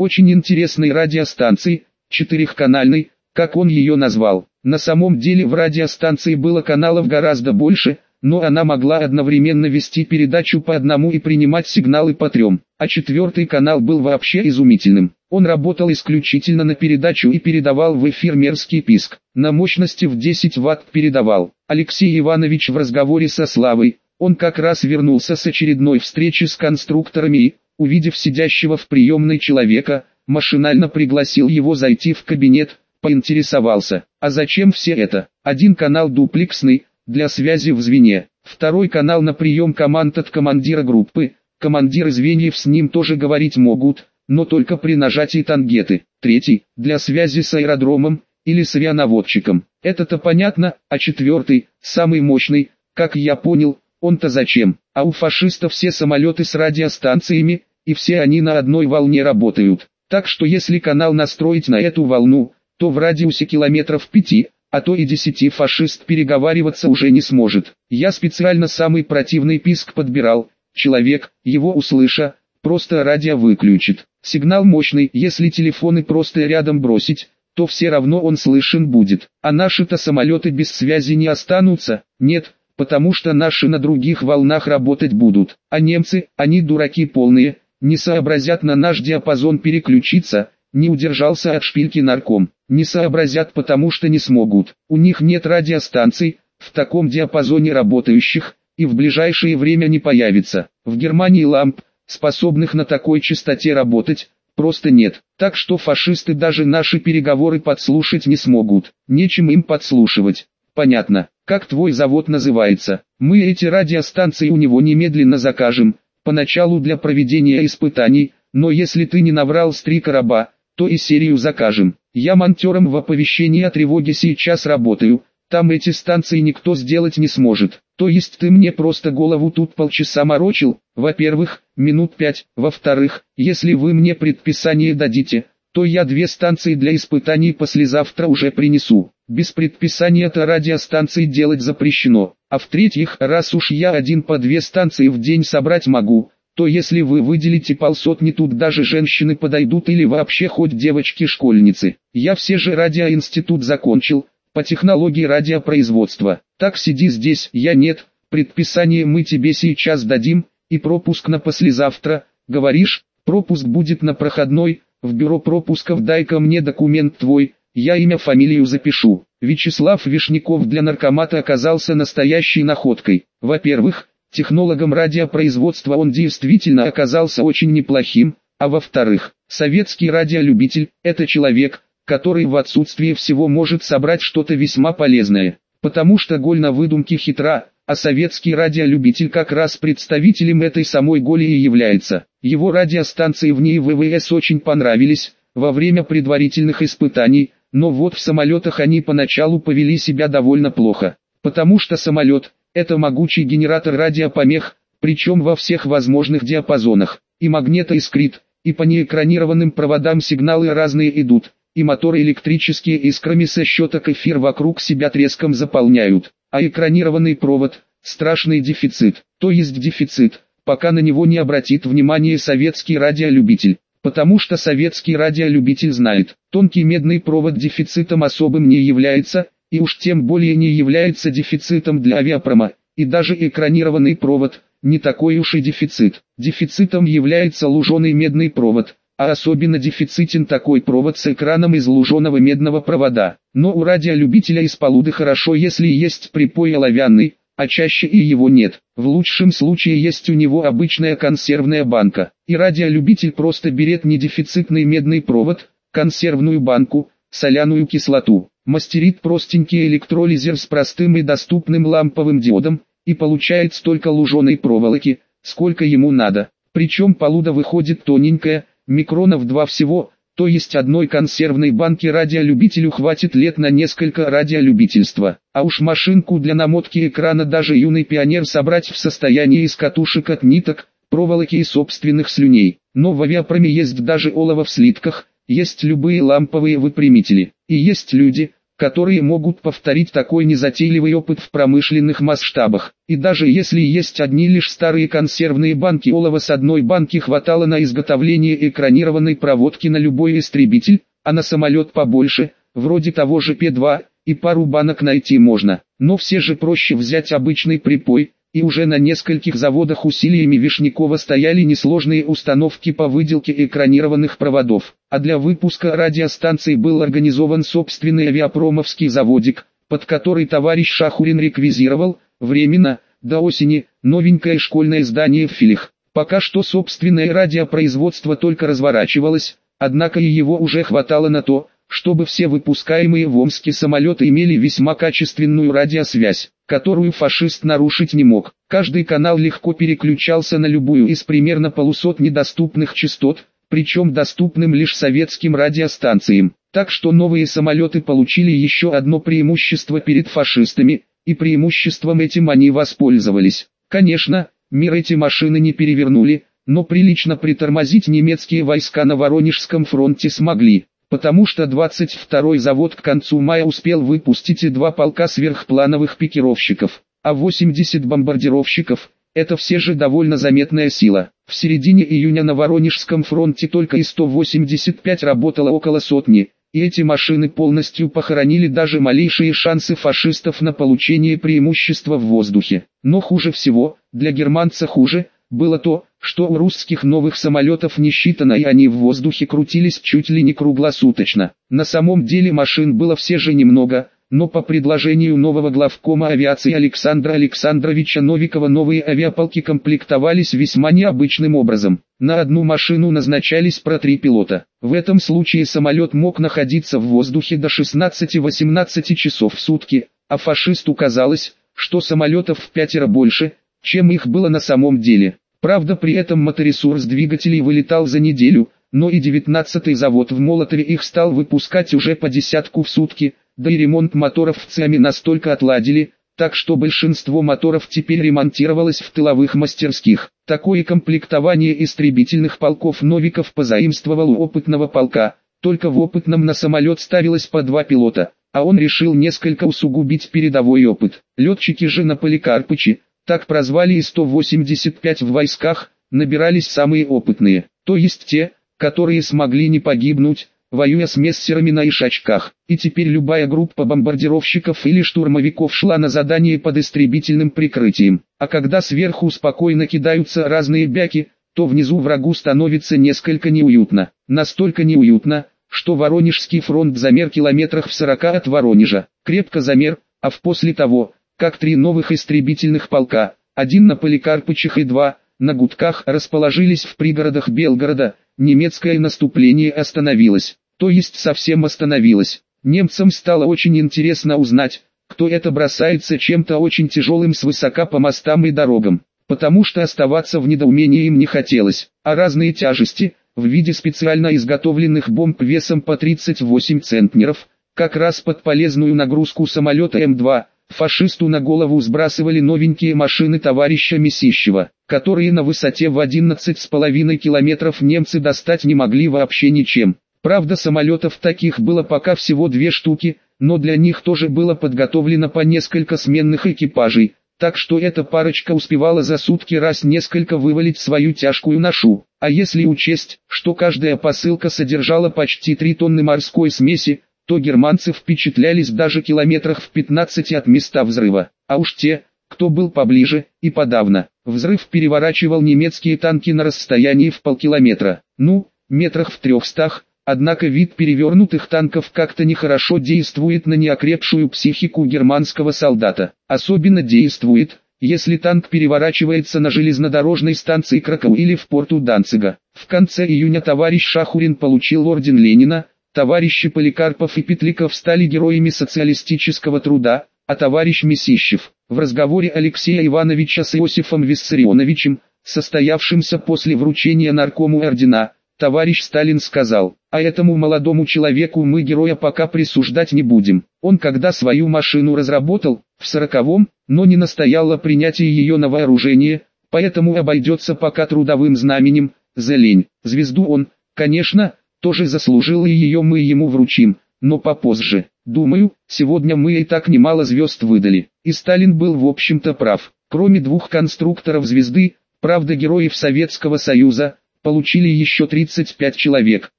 очень интересной радиостанции, четырехканальной, как он ее назвал. На самом деле в радиостанции было каналов гораздо больше, но она могла одновременно вести передачу по одному и принимать сигналы по трем, а четвертый канал был вообще изумительным. Он работал исключительно на передачу и передавал в эфир мерзкий писк. На мощности в 10 ватт передавал. Алексей Иванович в разговоре со Славой, он как раз вернулся с очередной встречи с конструкторами и, увидев сидящего в приемной человека, машинально пригласил его зайти в кабинет, поинтересовался, а зачем все это? Один канал дуплексный, для связи в звене, второй канал на прием команд от командира группы, командиры звеньев с ним тоже говорить могут, но только при нажатии тангеты, третий, для связи с аэродромом, или с авианаводчиком. Это-то понятно, а четвертый, самый мощный, как я понял, он-то зачем? А у фашистов все самолеты с радиостанциями, и все они на одной волне работают. Так что если канал настроить на эту волну, то в радиусе километров пяти, а то и десяти фашист переговариваться уже не сможет. Я специально самый противный писк подбирал. Человек, его услыша, просто радио выключит. Сигнал мощный, если телефоны просто рядом бросить, то все равно он слышен будет. А наши-то самолеты без связи не останутся, нет, потому что наши на других волнах работать будут. А немцы, они дураки полные, не сообразят на наш диапазон переключиться, не удержался от шпильки нарком. Не сообразят потому что не смогут. У них нет радиостанций, в таком диапазоне работающих, и в ближайшее время не появится. В Германии ламп, способных на такой частоте работать, просто нет. Так что фашисты даже наши переговоры подслушать не смогут. Нечем им подслушивать. Понятно. Как твой завод называется? Мы эти радиостанции у него немедленно закажем, поначалу для проведения испытаний, но если ты не наврал с три короба, то и серию закажем. Я монтером в оповещении о тревоге сейчас работаю, там эти станции никто сделать не сможет. То есть ты мне просто голову тут полчаса морочил, во-первых, минут пять, во-вторых, если вы мне предписание дадите, то я две станции для испытаний послезавтра уже принесу. Без предписания-то радиостанции делать запрещено. А в-третьих, раз уж я один по две станции в день собрать могу, то если вы выделите полсотни тут даже женщины подойдут или вообще хоть девочки-школьницы. Я все же радиоинститут закончил, по технологии радиопроизводства. Так сиди здесь, я нет, предписание мы тебе сейчас дадим, и пропуск на послезавтра, говоришь, пропуск будет на проходной, в бюро пропусков дай-ка мне документ твой, я имя фамилию запишу. Вячеслав Вишняков для наркомата оказался настоящей находкой. Во-первых, Технологом радиопроизводства он действительно оказался очень неплохим, а во-вторых, советский радиолюбитель – это человек, который в отсутствие всего может собрать что-то весьма полезное. Потому что голь на выдумке хитра, а советский радиолюбитель как раз представителем этой самой голи и является. Его радиостанции в ней ВВС очень понравились, во время предварительных испытаний, но вот в самолетах они поначалу повели себя довольно плохо. Потому что самолет, это могучий генератор радиопомех, причем во всех возможных диапазонах. И магнето искрит, и по неэкранированным проводам сигналы разные идут, и моторы электрические искрами со щеток эфир вокруг себя треском заполняют. А экранированный провод – страшный дефицит, то есть дефицит, пока на него не обратит внимание советский радиолюбитель. Потому что советский радиолюбитель знает, тонкий медный провод дефицитом особым не является, и уж тем более не является дефицитом для авиапрома, и даже экранированный провод, не такой уж и дефицит. Дефицитом является луженый медный провод, а особенно дефицитен такой провод с экраном из луженого медного провода. Но у радиолюбителя из полуды хорошо если есть припой оловянный, а чаще и его нет. В лучшем случае есть у него обычная консервная банка. И радиолюбитель просто берет недефицитный медный провод, консервную банку, соляную кислоту, мастерит простенький электролизер с простым и доступным ламповым диодом, и получает столько луженой проволоки, сколько ему надо. Причем полуда выходит тоненькая, микронов два всего, то есть одной консервной банки радиолюбителю хватит лет на несколько радиолюбительства. А уж машинку для намотки экрана даже юный пионер собрать в состоянии из катушек от ниток, проволоки и собственных слюней. Но в авиапроме есть даже олово в слитках, есть любые ламповые выпрямители, и есть люди, которые могут повторить такой незатейливый опыт в промышленных масштабах. И даже если есть одни лишь старые консервные банки олова с одной банки хватало на изготовление экранированной проводки на любой истребитель, а на самолет побольше, вроде того же П-2, и пару банок найти можно. Но все же проще взять обычный припой, и уже на нескольких заводах усилиями Вишнякова стояли несложные установки по выделке экранированных проводов, а для выпуска радиостанций был организован собственный авиапромовский заводик, под который товарищ Шахурин реквизировал, временно, до осени, новенькое школьное здание в Филих. Пока что собственное радиопроизводство только разворачивалось, однако и его уже хватало на то, чтобы все выпускаемые в Омске самолеты имели весьма качественную радиосвязь, которую фашист нарушить не мог. Каждый канал легко переключался на любую из примерно полусот недоступных частот, причем доступным лишь советским радиостанциям. Так что новые самолеты получили еще одно преимущество перед фашистами, и преимуществом этим они воспользовались. Конечно, мир эти машины не перевернули, но прилично притормозить немецкие войска на Воронежском фронте смогли потому что 22-й завод к концу мая успел выпустить и два полка сверхплановых пикировщиков, а 80 бомбардировщиков – это все же довольно заметная сила. В середине июня на Воронежском фронте только и 185 работало около сотни, и эти машины полностью похоронили даже малейшие шансы фашистов на получение преимущества в воздухе. Но хуже всего, для германца хуже, было то, что у русских новых самолетов не считано и они в воздухе крутились чуть ли не круглосуточно. На самом деле машин было все же немного, но по предложению нового главкома авиации Александра Александровича Новикова новые авиаполки комплектовались весьма необычным образом. На одну машину назначались про три пилота. В этом случае самолет мог находиться в воздухе до 16-18 часов в сутки, а фашисту казалось, что самолетов в пятеро больше, чем их было на самом деле. Правда при этом моторесурс двигателей вылетал за неделю, но и 19-й завод в Молотове их стал выпускать уже по десятку в сутки, да и ремонт моторов в ЦИАМе настолько отладили, так что большинство моторов теперь ремонтировалось в тыловых мастерских. Такое комплектование истребительных полков Новиков позаимствовал у опытного полка, только в опытном на самолет ставилось по два пилота, а он решил несколько усугубить передовой опыт. Летчики же на Поликарпыче, так прозвали и 185 в войсках, набирались самые опытные, то есть те, которые смогли не погибнуть, воюя с мессерами на ишачках. И теперь любая группа бомбардировщиков или штурмовиков шла на задание под истребительным прикрытием. А когда сверху спокойно кидаются разные бяки, то внизу врагу становится несколько неуютно. Настолько неуютно, что Воронежский фронт замер километрах в 40 от Воронежа. Крепко замер, а в после того, как три новых истребительных полка, один на Поликарпычах и два, на Гудках расположились в пригородах Белгорода, немецкое наступление остановилось, то есть совсем остановилось. Немцам стало очень интересно узнать, кто это бросается чем-то очень тяжелым свысока по мостам и дорогам, потому что оставаться в недоумении им не хотелось, а разные тяжести, в виде специально изготовленных бомб весом по 38 центнеров, как раз под полезную нагрузку самолета М2, Фашисту на голову сбрасывали новенькие машины товарища Месищева, которые на высоте в 11,5 километров немцы достать не могли вообще ничем. Правда самолетов таких было пока всего две штуки, но для них тоже было подготовлено по несколько сменных экипажей, так что эта парочка успевала за сутки раз несколько вывалить свою тяжкую ношу. А если учесть, что каждая посылка содержала почти 3 тонны морской смеси, то германцы впечатлялись даже километрах в 15 от места взрыва, а уж те, кто был поближе, и подавно. Взрыв переворачивал немецкие танки на расстоянии в полкилометра, ну, метрах в трехстах, однако вид перевернутых танков как-то нехорошо действует на неокрепшую психику германского солдата. Особенно действует, если танк переворачивается на железнодорожной станции Краков или в порту Данцига. В конце июня товарищ Шахурин получил орден Ленина, Товарищи Поликарпов и Петликов стали героями социалистического труда, а товарищ Месищев, в разговоре Алексея Ивановича с Иосифом Виссарионовичем, состоявшимся после вручения наркому ордена, товарищ Сталин сказал, а этому молодому человеку мы героя пока присуждать не будем. Он когда свою машину разработал, в сороковом, но не настоял о принятии ее на вооружение, поэтому обойдется пока трудовым знаменем, за лень. Звезду он, конечно, тоже заслужил и ее мы ему вручим, но попозже. Думаю, сегодня мы и так немало звезд выдали. И Сталин был в общем-то прав. Кроме двух конструкторов звезды, правда героев Советского Союза, получили еще 35 человек.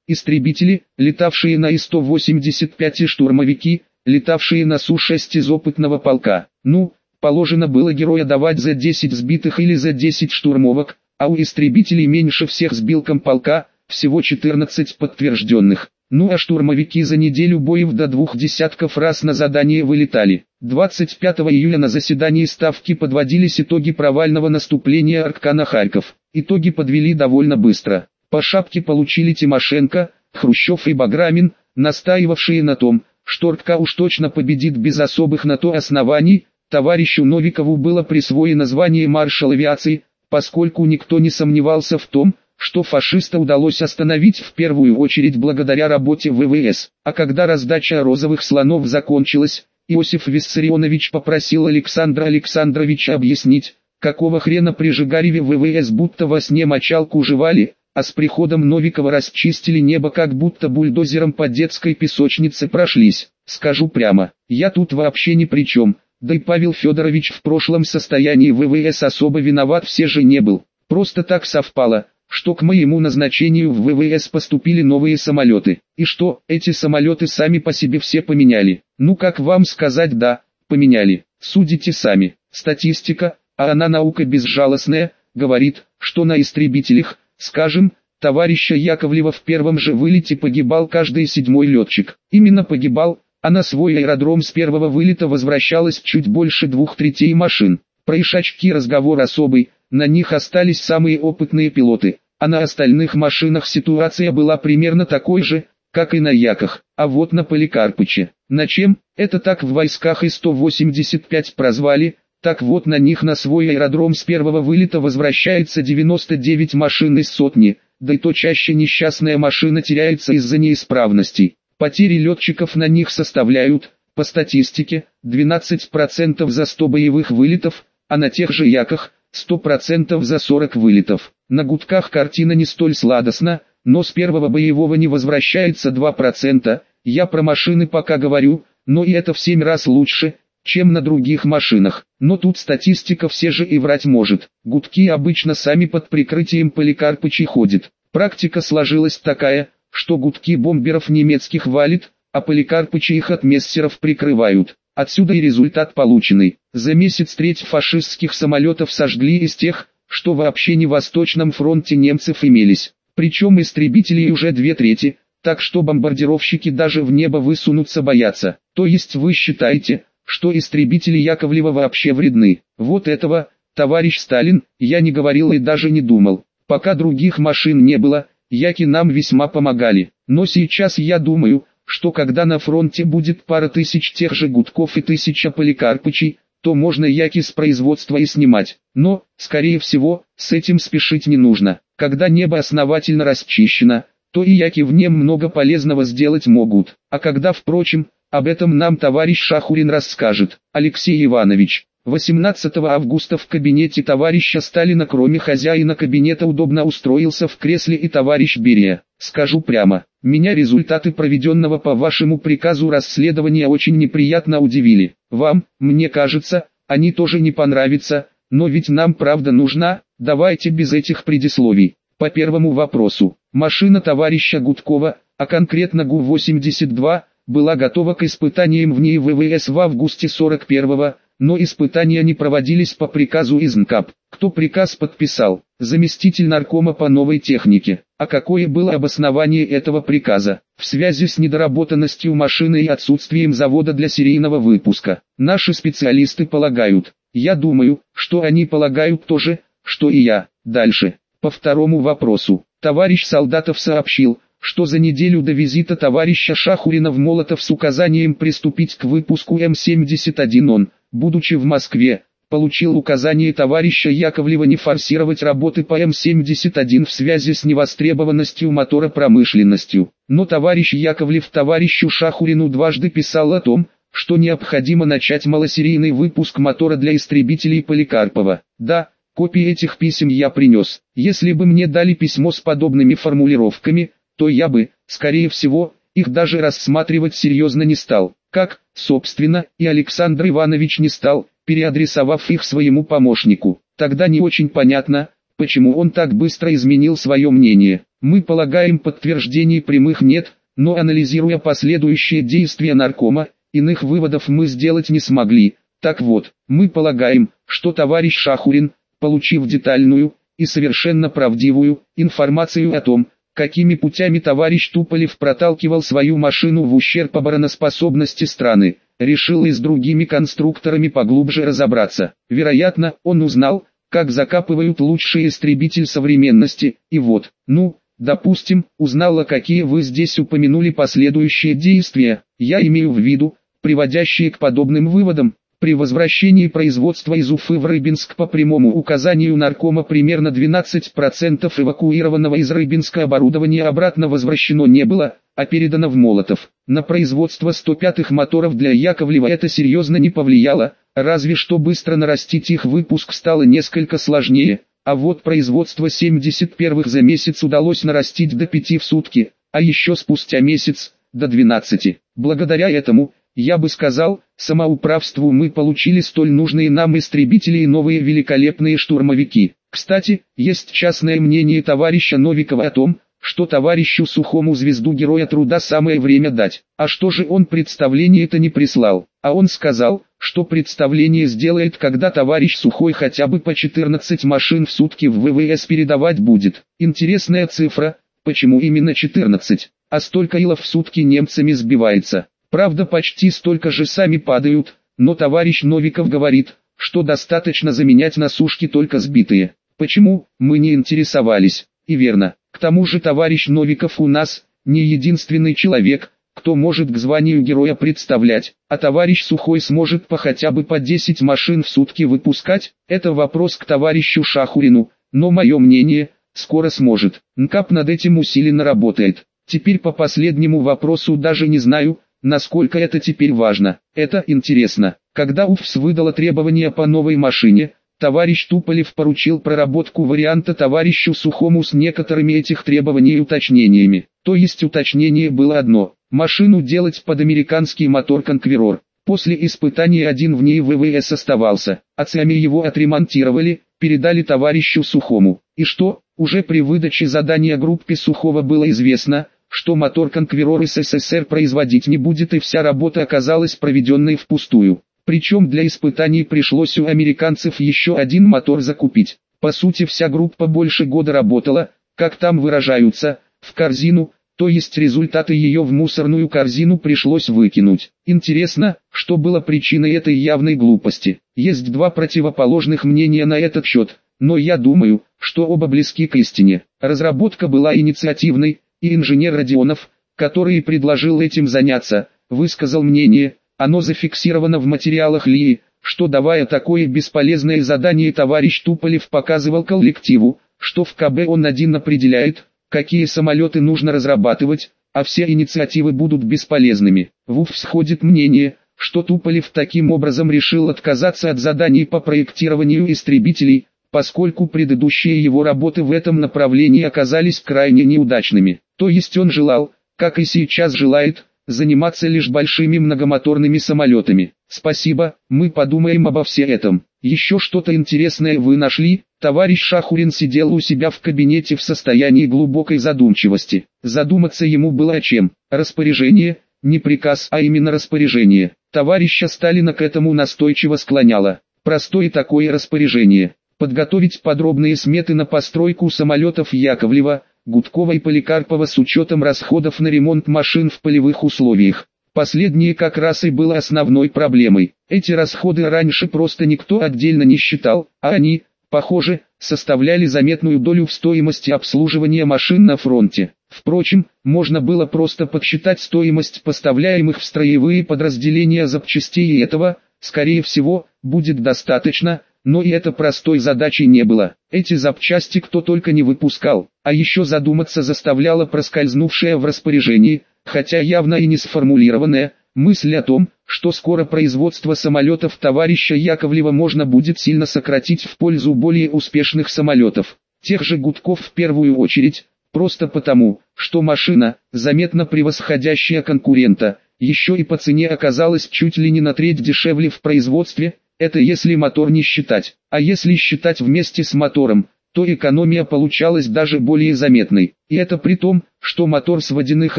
Истребители, летавшие на И-185 и штурмовики, летавшие на Су-6 из опытного полка. Ну, положено было героя давать за 10 сбитых или за 10 штурмовок, а у истребителей меньше всех сбил комполка, всего 14 подтвержденных. Ну а штурмовики за неделю боев до двух десятков раз на задание вылетали. 25 июля на заседании Ставки подводились итоги провального наступления Арка на Харьков. Итоги подвели довольно быстро. По шапке получили Тимошенко, Хрущев и Баграмин, настаивавшие на том, что РК уж точно победит без особых на то оснований, товарищу Новикову было присвоено звание маршал авиации, поскольку никто не сомневался в том, что фашиста удалось остановить в первую очередь благодаря работе ВВС. А когда раздача розовых слонов закончилась, Иосиф Виссарионович попросил Александра Александровича объяснить, какого хрена при Жигареве ВВС будто во сне мочалку жевали, а с приходом Новикова расчистили небо как будто бульдозером по детской песочнице прошлись. Скажу прямо, я тут вообще ни при чем, да и Павел Федорович в прошлом состоянии ВВС особо виноват все же не был. Просто так совпало, что к моему назначению в ВВС поступили новые самолеты, и что эти самолеты сами по себе все поменяли. Ну как вам сказать да, поменяли, судите сами. Статистика, а она наука безжалостная, говорит, что на истребителях, скажем, товарища Яковлева в первом же вылете погибал каждый седьмой летчик. Именно погибал, а на свой аэродром с первого вылета возвращалось чуть больше двух третей машин. Про ишачки разговор особый, на них остались самые опытные пилоты, а на остальных машинах ситуация была примерно такой же, как и на Яках, а вот на Поликарпыче. На чем? Это так в войсках И-185 прозвали, так вот на них на свой аэродром с первого вылета возвращается 99 машин из сотни, да и то чаще несчастная машина теряется из-за неисправностей. Потери летчиков на них составляют, по статистике, 12% за 100 боевых вылетов, а на тех же Яках, 100% за 40 вылетов. На гудках картина не столь сладостна, но с первого боевого не возвращается 2%, я про машины пока говорю, но и это в 7 раз лучше, чем на других машинах. Но тут статистика все же и врать может. Гудки обычно сами под прикрытием Поликарпычей ходят. Практика сложилась такая, что гудки бомберов немецких валит, а Поликарпычи их от мессеров прикрывают. Отсюда и результат полученный. За месяц треть фашистских самолетов сожгли из тех, что вообще не в Восточном фронте немцев имелись. Причем истребителей уже две трети, так что бомбардировщики даже в небо высунуться боятся. То есть вы считаете, что истребители Яковлева вообще вредны. Вот этого, товарищ Сталин, я не говорил и даже не думал. Пока других машин не было, Яки нам весьма помогали. Но сейчас я думаю, что когда на фронте будет пара тысяч тех же гудков и тысяча поликарпычей, то можно яки с производства и снимать. Но, скорее всего, с этим спешить не нужно. Когда небо основательно расчищено, то и яки в нем много полезного сделать могут. А когда, впрочем, об этом нам товарищ Шахурин расскажет. Алексей Иванович, 18 августа в кабинете товарища Сталина кроме хозяина кабинета удобно устроился в кресле и товарищ Берия. Скажу прямо, меня результаты проведенного по вашему приказу расследования очень неприятно удивили. Вам, мне кажется, они тоже не понравятся, но ведь нам правда нужна, давайте без этих предисловий. По первому вопросу, машина товарища Гудкова, а конкретно ГУ-82, была готова к испытаниям в ней ВВС в августе 41-го, но испытания не проводились по приказу из НКАП. Кто приказ подписал? Заместитель наркома по новой технике. А какое было обоснование этого приказа? В связи с недоработанностью машины и отсутствием завода для серийного выпуска. Наши специалисты полагают. Я думаю, что они полагают то же, что и я. Дальше. По второму вопросу. Товарищ Солдатов сообщил, что за неделю до визита товарища Шахурина в Молотов с указанием приступить к выпуску М-71 он, будучи в Москве, получил указание товарища Яковлева не форсировать работы по М-71 в связи с невостребованностью мотора промышленностью. Но товарищ Яковлев товарищу Шахурину дважды писал о том, что необходимо начать малосерийный выпуск мотора для истребителей Поликарпова. Да, копии этих писем я принес. Если бы мне дали письмо с подобными формулировками, то я бы, скорее всего, их даже рассматривать серьезно не стал. Как, собственно, и Александр Иванович не стал, переадресовав их своему помощнику. Тогда не очень понятно, почему он так быстро изменил свое мнение. Мы полагаем подтверждений прямых нет, но анализируя последующие действия наркома, иных выводов мы сделать не смогли. Так вот, мы полагаем, что товарищ Шахурин, получив детальную и совершенно правдивую информацию о том, какими путями товарищ Туполев проталкивал свою машину в ущерб обороноспособности страны, решил и с другими конструкторами поглубже разобраться. Вероятно, он узнал, как закапывают лучший истребитель современности, и вот, ну, допустим, узнала какие вы здесь упомянули последующие действия, я имею в виду, приводящие к подобным выводам, при возвращении производства из Уфы в Рыбинск по прямому указанию наркома примерно 12% эвакуированного из Рыбинска оборудования обратно возвращено не было, а передано в Молотов. На производство 105-х моторов для Яковлева это серьезно не повлияло, разве что быстро нарастить их выпуск стало несколько сложнее, а вот производство 71-х за месяц удалось нарастить до 5 в сутки, а еще спустя месяц, до 12. Благодаря этому, я бы сказал, самоуправству мы получили столь нужные нам истребители и новые великолепные штурмовики. Кстати, есть частное мнение товарища Новикова о том, что товарищу Сухому звезду Героя Труда самое время дать. А что же он представление это не прислал? А он сказал, что представление сделает, когда товарищ Сухой хотя бы по 14 машин в сутки в ВВС передавать будет. Интересная цифра, почему именно 14, а столько илов в сутки немцами сбивается. Правда почти столько же сами падают, но товарищ Новиков говорит, что достаточно заменять на сушке только сбитые. Почему, мы не интересовались, и верно. К тому же товарищ Новиков у нас, не единственный человек, кто может к званию героя представлять, а товарищ Сухой сможет по хотя бы по 10 машин в сутки выпускать, это вопрос к товарищу Шахурину, но мое мнение, скоро сможет. НКАП над этим усиленно работает. Теперь по последнему вопросу даже не знаю, Насколько это теперь важно, это интересно. Когда УФС выдала требования по новой машине, товарищ Туполев поручил проработку варианта товарищу Сухому с некоторыми этих требований и уточнениями. То есть уточнение было одно – машину делать под американский мотор-конкверор. После испытаний один в ней ВВС оставался, а сами его отремонтировали, передали товарищу Сухому. И что, уже при выдаче задания группе Сухого было известно, что мотор конкверор СССР производить не будет и вся работа оказалась проведенной впустую. Причем для испытаний пришлось у американцев еще один мотор закупить. По сути вся группа больше года работала, как там выражаются, в корзину, то есть результаты ее в мусорную корзину пришлось выкинуть. Интересно, что было причиной этой явной глупости. Есть два противоположных мнения на этот счет, но я думаю, что оба близки к истине. Разработка была инициативной, и инженер Родионов, который предложил этим заняться, высказал мнение, оно зафиксировано в материалах ЛИИ, что давая такое бесполезное задание товарищ Туполев показывал коллективу, что в КБ он один определяет, какие самолеты нужно разрабатывать, а все инициативы будут бесполезными. В УФ сходит мнение, что Туполев таким образом решил отказаться от заданий по проектированию истребителей, поскольку предыдущие его работы в этом направлении оказались крайне неудачными. То есть он желал, как и сейчас желает, заниматься лишь большими многомоторными самолетами. Спасибо, мы подумаем обо всем этом. Еще что-то интересное вы нашли? Товарищ Шахурин сидел у себя в кабинете в состоянии глубокой задумчивости. Задуматься ему было о чем. Распоряжение, не приказ, а именно распоряжение. Товарища Сталина к этому настойчиво склоняло. Простое такое распоряжение подготовить подробные сметы на постройку самолетов Яковлева, Гудкова и Поликарпова с учетом расходов на ремонт машин в полевых условиях. Последнее как раз и было основной проблемой. Эти расходы раньше просто никто отдельно не считал, а они, похоже, составляли заметную долю в стоимости обслуживания машин на фронте. Впрочем, можно было просто подсчитать стоимость поставляемых в строевые подразделения запчастей и этого, скорее всего, будет достаточно, но и это простой задачей не было. Эти запчасти кто только не выпускал, а еще задуматься заставляла проскользнувшая в распоряжении, хотя явно и не сформулированная, мысль о том, что скоро производство самолетов товарища Яковлева можно будет сильно сократить в пользу более успешных самолетов. Тех же гудков в первую очередь, просто потому, что машина, заметно превосходящая конкурента, еще и по цене оказалось чуть ли не на треть дешевле в производстве, это если мотор не считать, а если считать вместе с мотором, то экономия получалась даже более заметной. И это при том, что мотор с водяных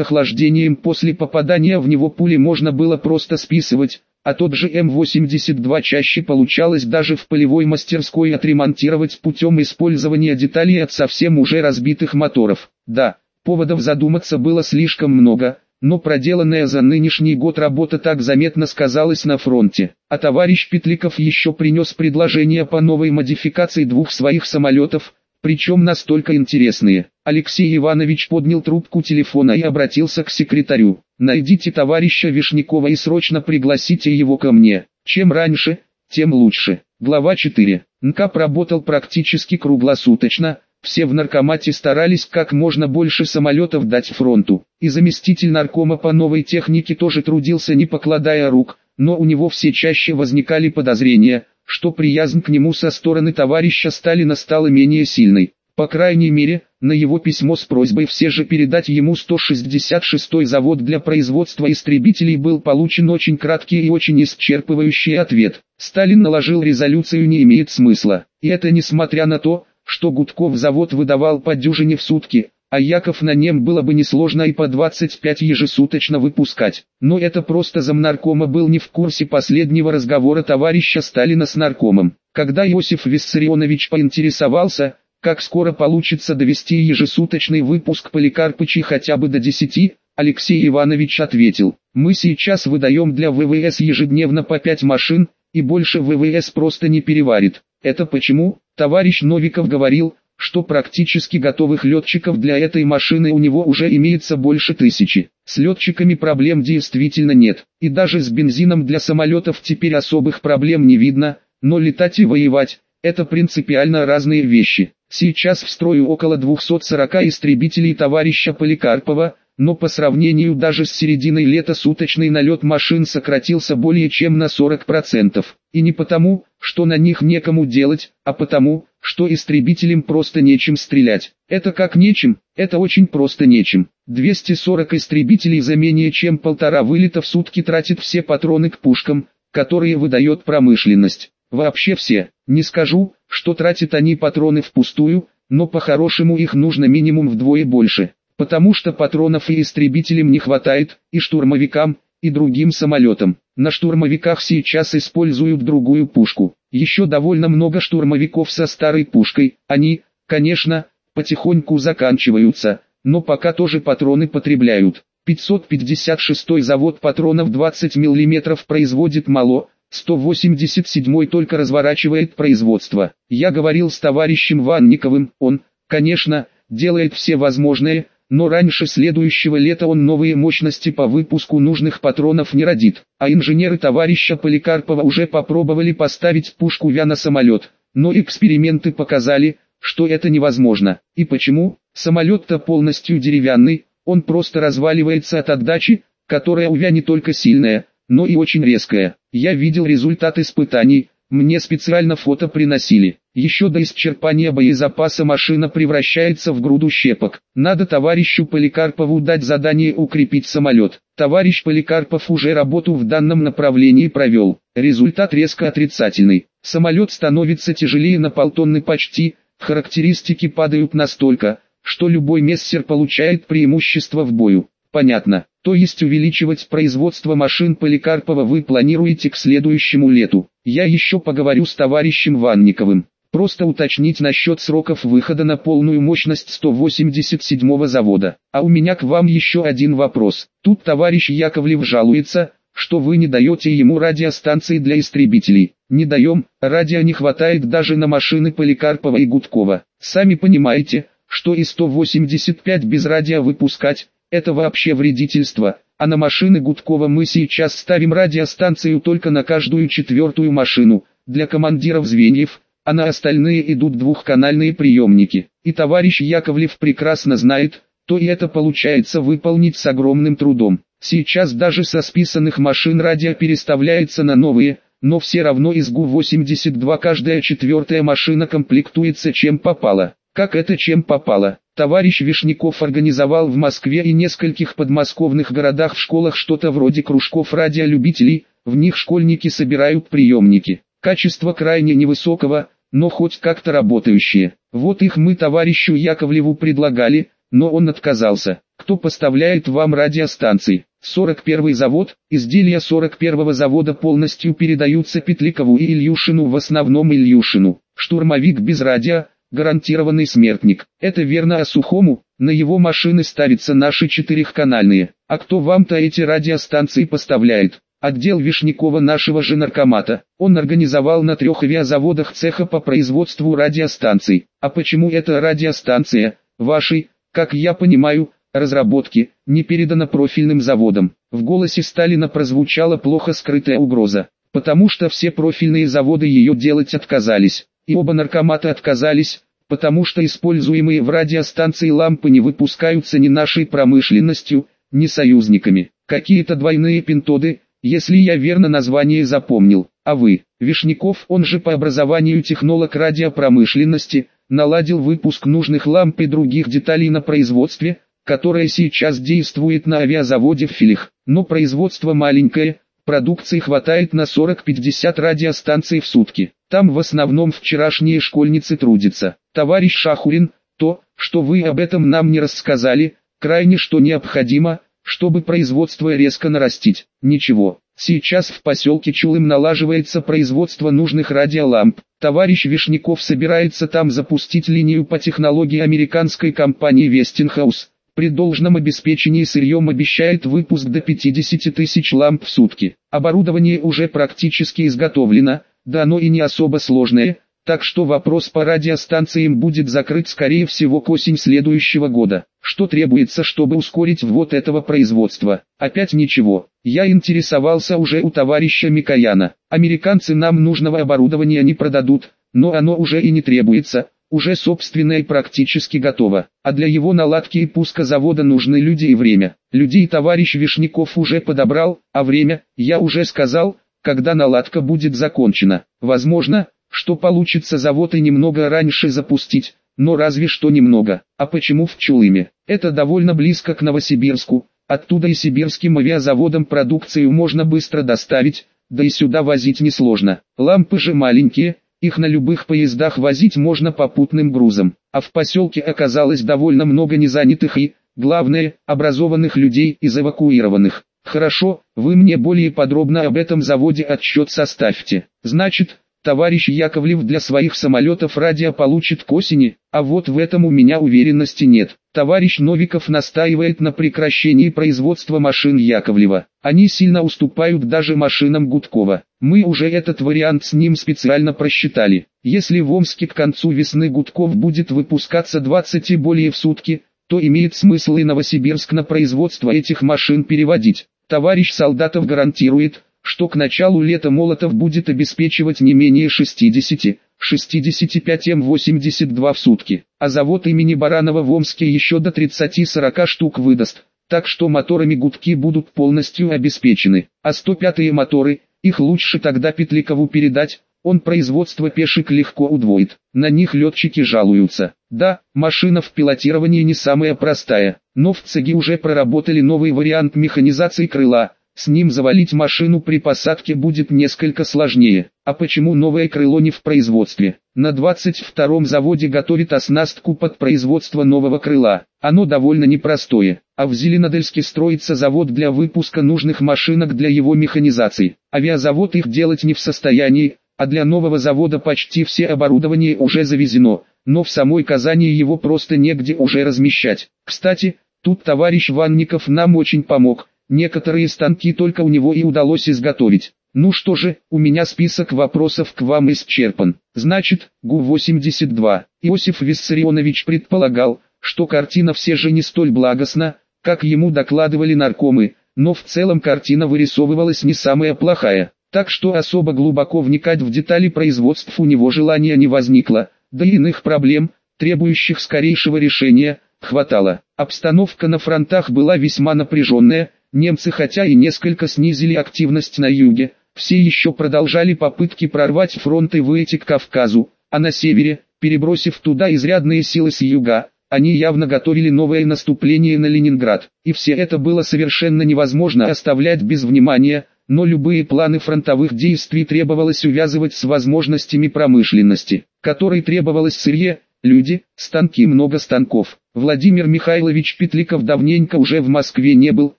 охлаждением после попадания в него пули можно было просто списывать, а тот же М82 чаще получалось даже в полевой мастерской отремонтировать путем использования деталей от совсем уже разбитых моторов. Да, поводов задуматься было слишком много, но проделанная за нынешний год работа так заметно сказалась на фронте. А товарищ Петликов еще принес предложение по новой модификации двух своих самолетов, причем настолько интересные. Алексей Иванович поднял трубку телефона и обратился к секретарю. «Найдите товарища Вишнякова и срочно пригласите его ко мне. Чем раньше, тем лучше». Глава 4. НКАП работал практически круглосуточно, все в наркомате старались как можно больше самолетов дать фронту. И заместитель наркома по новой технике тоже трудился не покладая рук, но у него все чаще возникали подозрения, что приязнь к нему со стороны товарища Сталина стала менее сильной. По крайней мере, на его письмо с просьбой все же передать ему 166-й завод для производства истребителей был получен очень краткий и очень исчерпывающий ответ. Сталин наложил резолюцию не имеет смысла. И это несмотря на то, что Гудков завод выдавал по дюжине в сутки, а Яков на нем было бы несложно и по 25 ежесуточно выпускать. Но это просто замнаркома был не в курсе последнего разговора товарища Сталина с наркомом. Когда Иосиф Виссарионович поинтересовался, как скоро получится довести ежесуточный выпуск Поликарпычей хотя бы до 10, Алексей Иванович ответил, мы сейчас выдаем для ВВС ежедневно по 5 машин, и больше ВВС просто не переварит. Это почему? Товарищ Новиков говорил, что практически готовых летчиков для этой машины у него уже имеется больше тысячи. С летчиками проблем действительно нет, и даже с бензином для самолетов теперь особых проблем не видно, но летать и воевать – это принципиально разные вещи. Сейчас в строю около 240 истребителей товарища Поликарпова – но по сравнению даже с серединой лета суточный налет машин сократился более чем на 40%. И не потому, что на них некому делать, а потому, что истребителям просто нечем стрелять. Это как нечем, это очень просто нечем. 240 истребителей за менее чем полтора вылета в сутки тратит все патроны к пушкам, которые выдает промышленность. Вообще все. Не скажу, что тратят они патроны впустую, но по-хорошему их нужно минимум вдвое больше потому что патронов и истребителям не хватает, и штурмовикам, и другим самолетам. На штурмовиках сейчас используют другую пушку. Еще довольно много штурмовиков со старой пушкой, они, конечно, потихоньку заканчиваются, но пока тоже патроны потребляют. 556 завод патронов 20 мм производит мало, 187 только разворачивает производство. Я говорил с товарищем Ванниковым, он, конечно, делает все возможное, но раньше следующего лета он новые мощности по выпуску нужных патронов не родит, а инженеры товарища Поликарпова уже попробовали поставить пушку ВЯ на самолет, но эксперименты показали, что это невозможно. И почему? Самолет-то полностью деревянный, он просто разваливается от отдачи, которая у ВЯ не только сильная, но и очень резкая. Я видел результат испытаний, мне специально фото приносили. Еще до исчерпания боезапаса машина превращается в груду щепок. Надо товарищу Поликарпову дать задание укрепить самолет. Товарищ Поликарпов уже работу в данном направлении провел. Результат резко отрицательный. Самолет становится тяжелее на полтонны почти, характеристики падают настолько, что любой мессер получает преимущество в бою. Понятно. То есть увеличивать производство машин Поликарпова вы планируете к следующему лету. Я еще поговорю с товарищем Ванниковым. Просто уточнить насчет сроков выхода на полную мощность 187-го завода. А у меня к вам еще один вопрос. Тут товарищ Яковлев жалуется, что вы не даете ему радиостанции для истребителей. Не даем, радио не хватает даже на машины Поликарпова и Гудкова. Сами понимаете, что и 185 без радио выпускать, это вообще вредительство, а на машины Гудкова мы сейчас ставим радиостанцию только на каждую четвертую машину, для командиров звеньев, а на остальные идут двухканальные приемники. И товарищ Яковлев прекрасно знает, то и это получается выполнить с огромным трудом. Сейчас даже со списанных машин радио переставляется на новые, но все равно из ГУ-82 каждая четвертая машина комплектуется чем попало. Как это чем попало? Товарищ Вишняков организовал в Москве и нескольких подмосковных городах в школах что-то вроде кружков радиолюбителей, в них школьники собирают приемники. Качество крайне невысокого, но хоть как-то работающие. Вот их мы товарищу Яковлеву предлагали, но он отказался. Кто поставляет вам радиостанции? 41 завод, изделия 41 завода полностью передаются Петликову и Ильюшину в основном Ильюшину. Штурмовик без радио, гарантированный смертник. Это верно о Сухому, на его машины ставятся наши четырехканальные. А кто вам-то эти радиостанции поставляет? Отдел Вишнякова нашего же наркомата. Он организовал на трех авиазаводах цеха по производству радиостанций. А почему эта радиостанция, вашей, как я понимаю, разработки, не передана профильным заводам? В голосе Сталина прозвучала плохо скрытая угроза. Потому что все профильные заводы ее делать отказались. И оба наркомата отказались, потому что используемые в радиостанции лампы не выпускаются ни нашей промышленностью, ни союзниками. Какие-то двойные пентоды, если я верно название запомнил. А вы, Вишняков, он же по образованию технолог радиопромышленности, наладил выпуск нужных ламп и других деталей на производстве, которое сейчас действует на авиазаводе в Филих. Но производство маленькое, продукции хватает на 40-50 радиостанций в сутки. Там в основном вчерашние школьницы трудятся. Товарищ Шахурин, то, что вы об этом нам не рассказали, крайне что необходимо, чтобы производство резко нарастить. Ничего, сейчас в поселке Чулым налаживается производство нужных радиоламп. Товарищ Вишняков собирается там запустить линию по технологии американской компании Westinghouse. При должном обеспечении сырьем обещает выпуск до 50 тысяч ламп в сутки. Оборудование уже практически изготовлено, да оно и не особо сложное, так что вопрос по радиостанциям будет закрыт скорее всего к осень следующего года. Что требуется, чтобы ускорить ввод этого производства? Опять ничего. Я интересовался уже у товарища Микояна. Американцы нам нужного оборудования не продадут, но оно уже и не требуется, уже собственное практически готово. А для его наладки и пуска завода нужны люди и время. Людей товарищ Вишняков уже подобрал, а время, я уже сказал, когда наладка будет закончена. Возможно, что получится завод и немного раньше запустить, но разве что немного. А почему в Чулыме? Это довольно близко к Новосибирску, оттуда и сибирским авиазаводам продукцию можно быстро доставить, да и сюда возить несложно. Лампы же маленькие, их на любых поездах возить можно попутным грузом. А в поселке оказалось довольно много незанятых и, главное, образованных людей из эвакуированных. Хорошо, вы мне более подробно об этом заводе отчет составьте. Значит, Товарищ Яковлев для своих самолетов радио получит к осени, а вот в этом у меня уверенности нет. Товарищ Новиков настаивает на прекращении производства машин Яковлева. Они сильно уступают даже машинам Гудкова. Мы уже этот вариант с ним специально просчитали. Если в Омске к концу весны Гудков будет выпускаться 20 и более в сутки, то имеет смысл и Новосибирск на производство этих машин переводить. Товарищ Солдатов гарантирует, что к началу лета Молотов будет обеспечивать не менее 60, 65 М82 в сутки, а завод имени Баранова в Омске еще до 30-40 штук выдаст, так что моторами гудки будут полностью обеспечены, а 105-е моторы, их лучше тогда Петликову передать, он производство пешек легко удвоит, на них летчики жалуются. Да, машина в пилотировании не самая простая, но в ЦЕГе уже проработали новый вариант механизации крыла, с ним завалить машину при посадке будет несколько сложнее. А почему новое крыло не в производстве? На 22-м заводе готовят оснастку под производство нового крыла. Оно довольно непростое. А в Зеленодольске строится завод для выпуска нужных машинок для его механизации. Авиазавод их делать не в состоянии, а для нового завода почти все оборудование уже завезено, но в самой Казани его просто негде уже размещать. Кстати, тут товарищ Ванников нам очень помог. Некоторые станки только у него и удалось изготовить. Ну что же, у меня список вопросов к вам исчерпан. Значит, ГУ-82. Иосиф Виссарионович предполагал, что картина все же не столь благостна, как ему докладывали наркомы, но в целом картина вырисовывалась не самая плохая. Так что особо глубоко вникать в детали производств у него желания не возникло, да и иных проблем, требующих скорейшего решения, хватало. Обстановка на фронтах была весьма напряженная, Немцы хотя и несколько снизили активность на юге, все еще продолжали попытки прорвать фронт и выйти к Кавказу, а на севере, перебросив туда изрядные силы с юга, они явно готовили новое наступление на Ленинград, и все это было совершенно невозможно оставлять без внимания, но любые планы фронтовых действий требовалось увязывать с возможностями промышленности, которой требовалось сырье, люди, станки много станков. Владимир Михайлович Петликов давненько уже в Москве не был,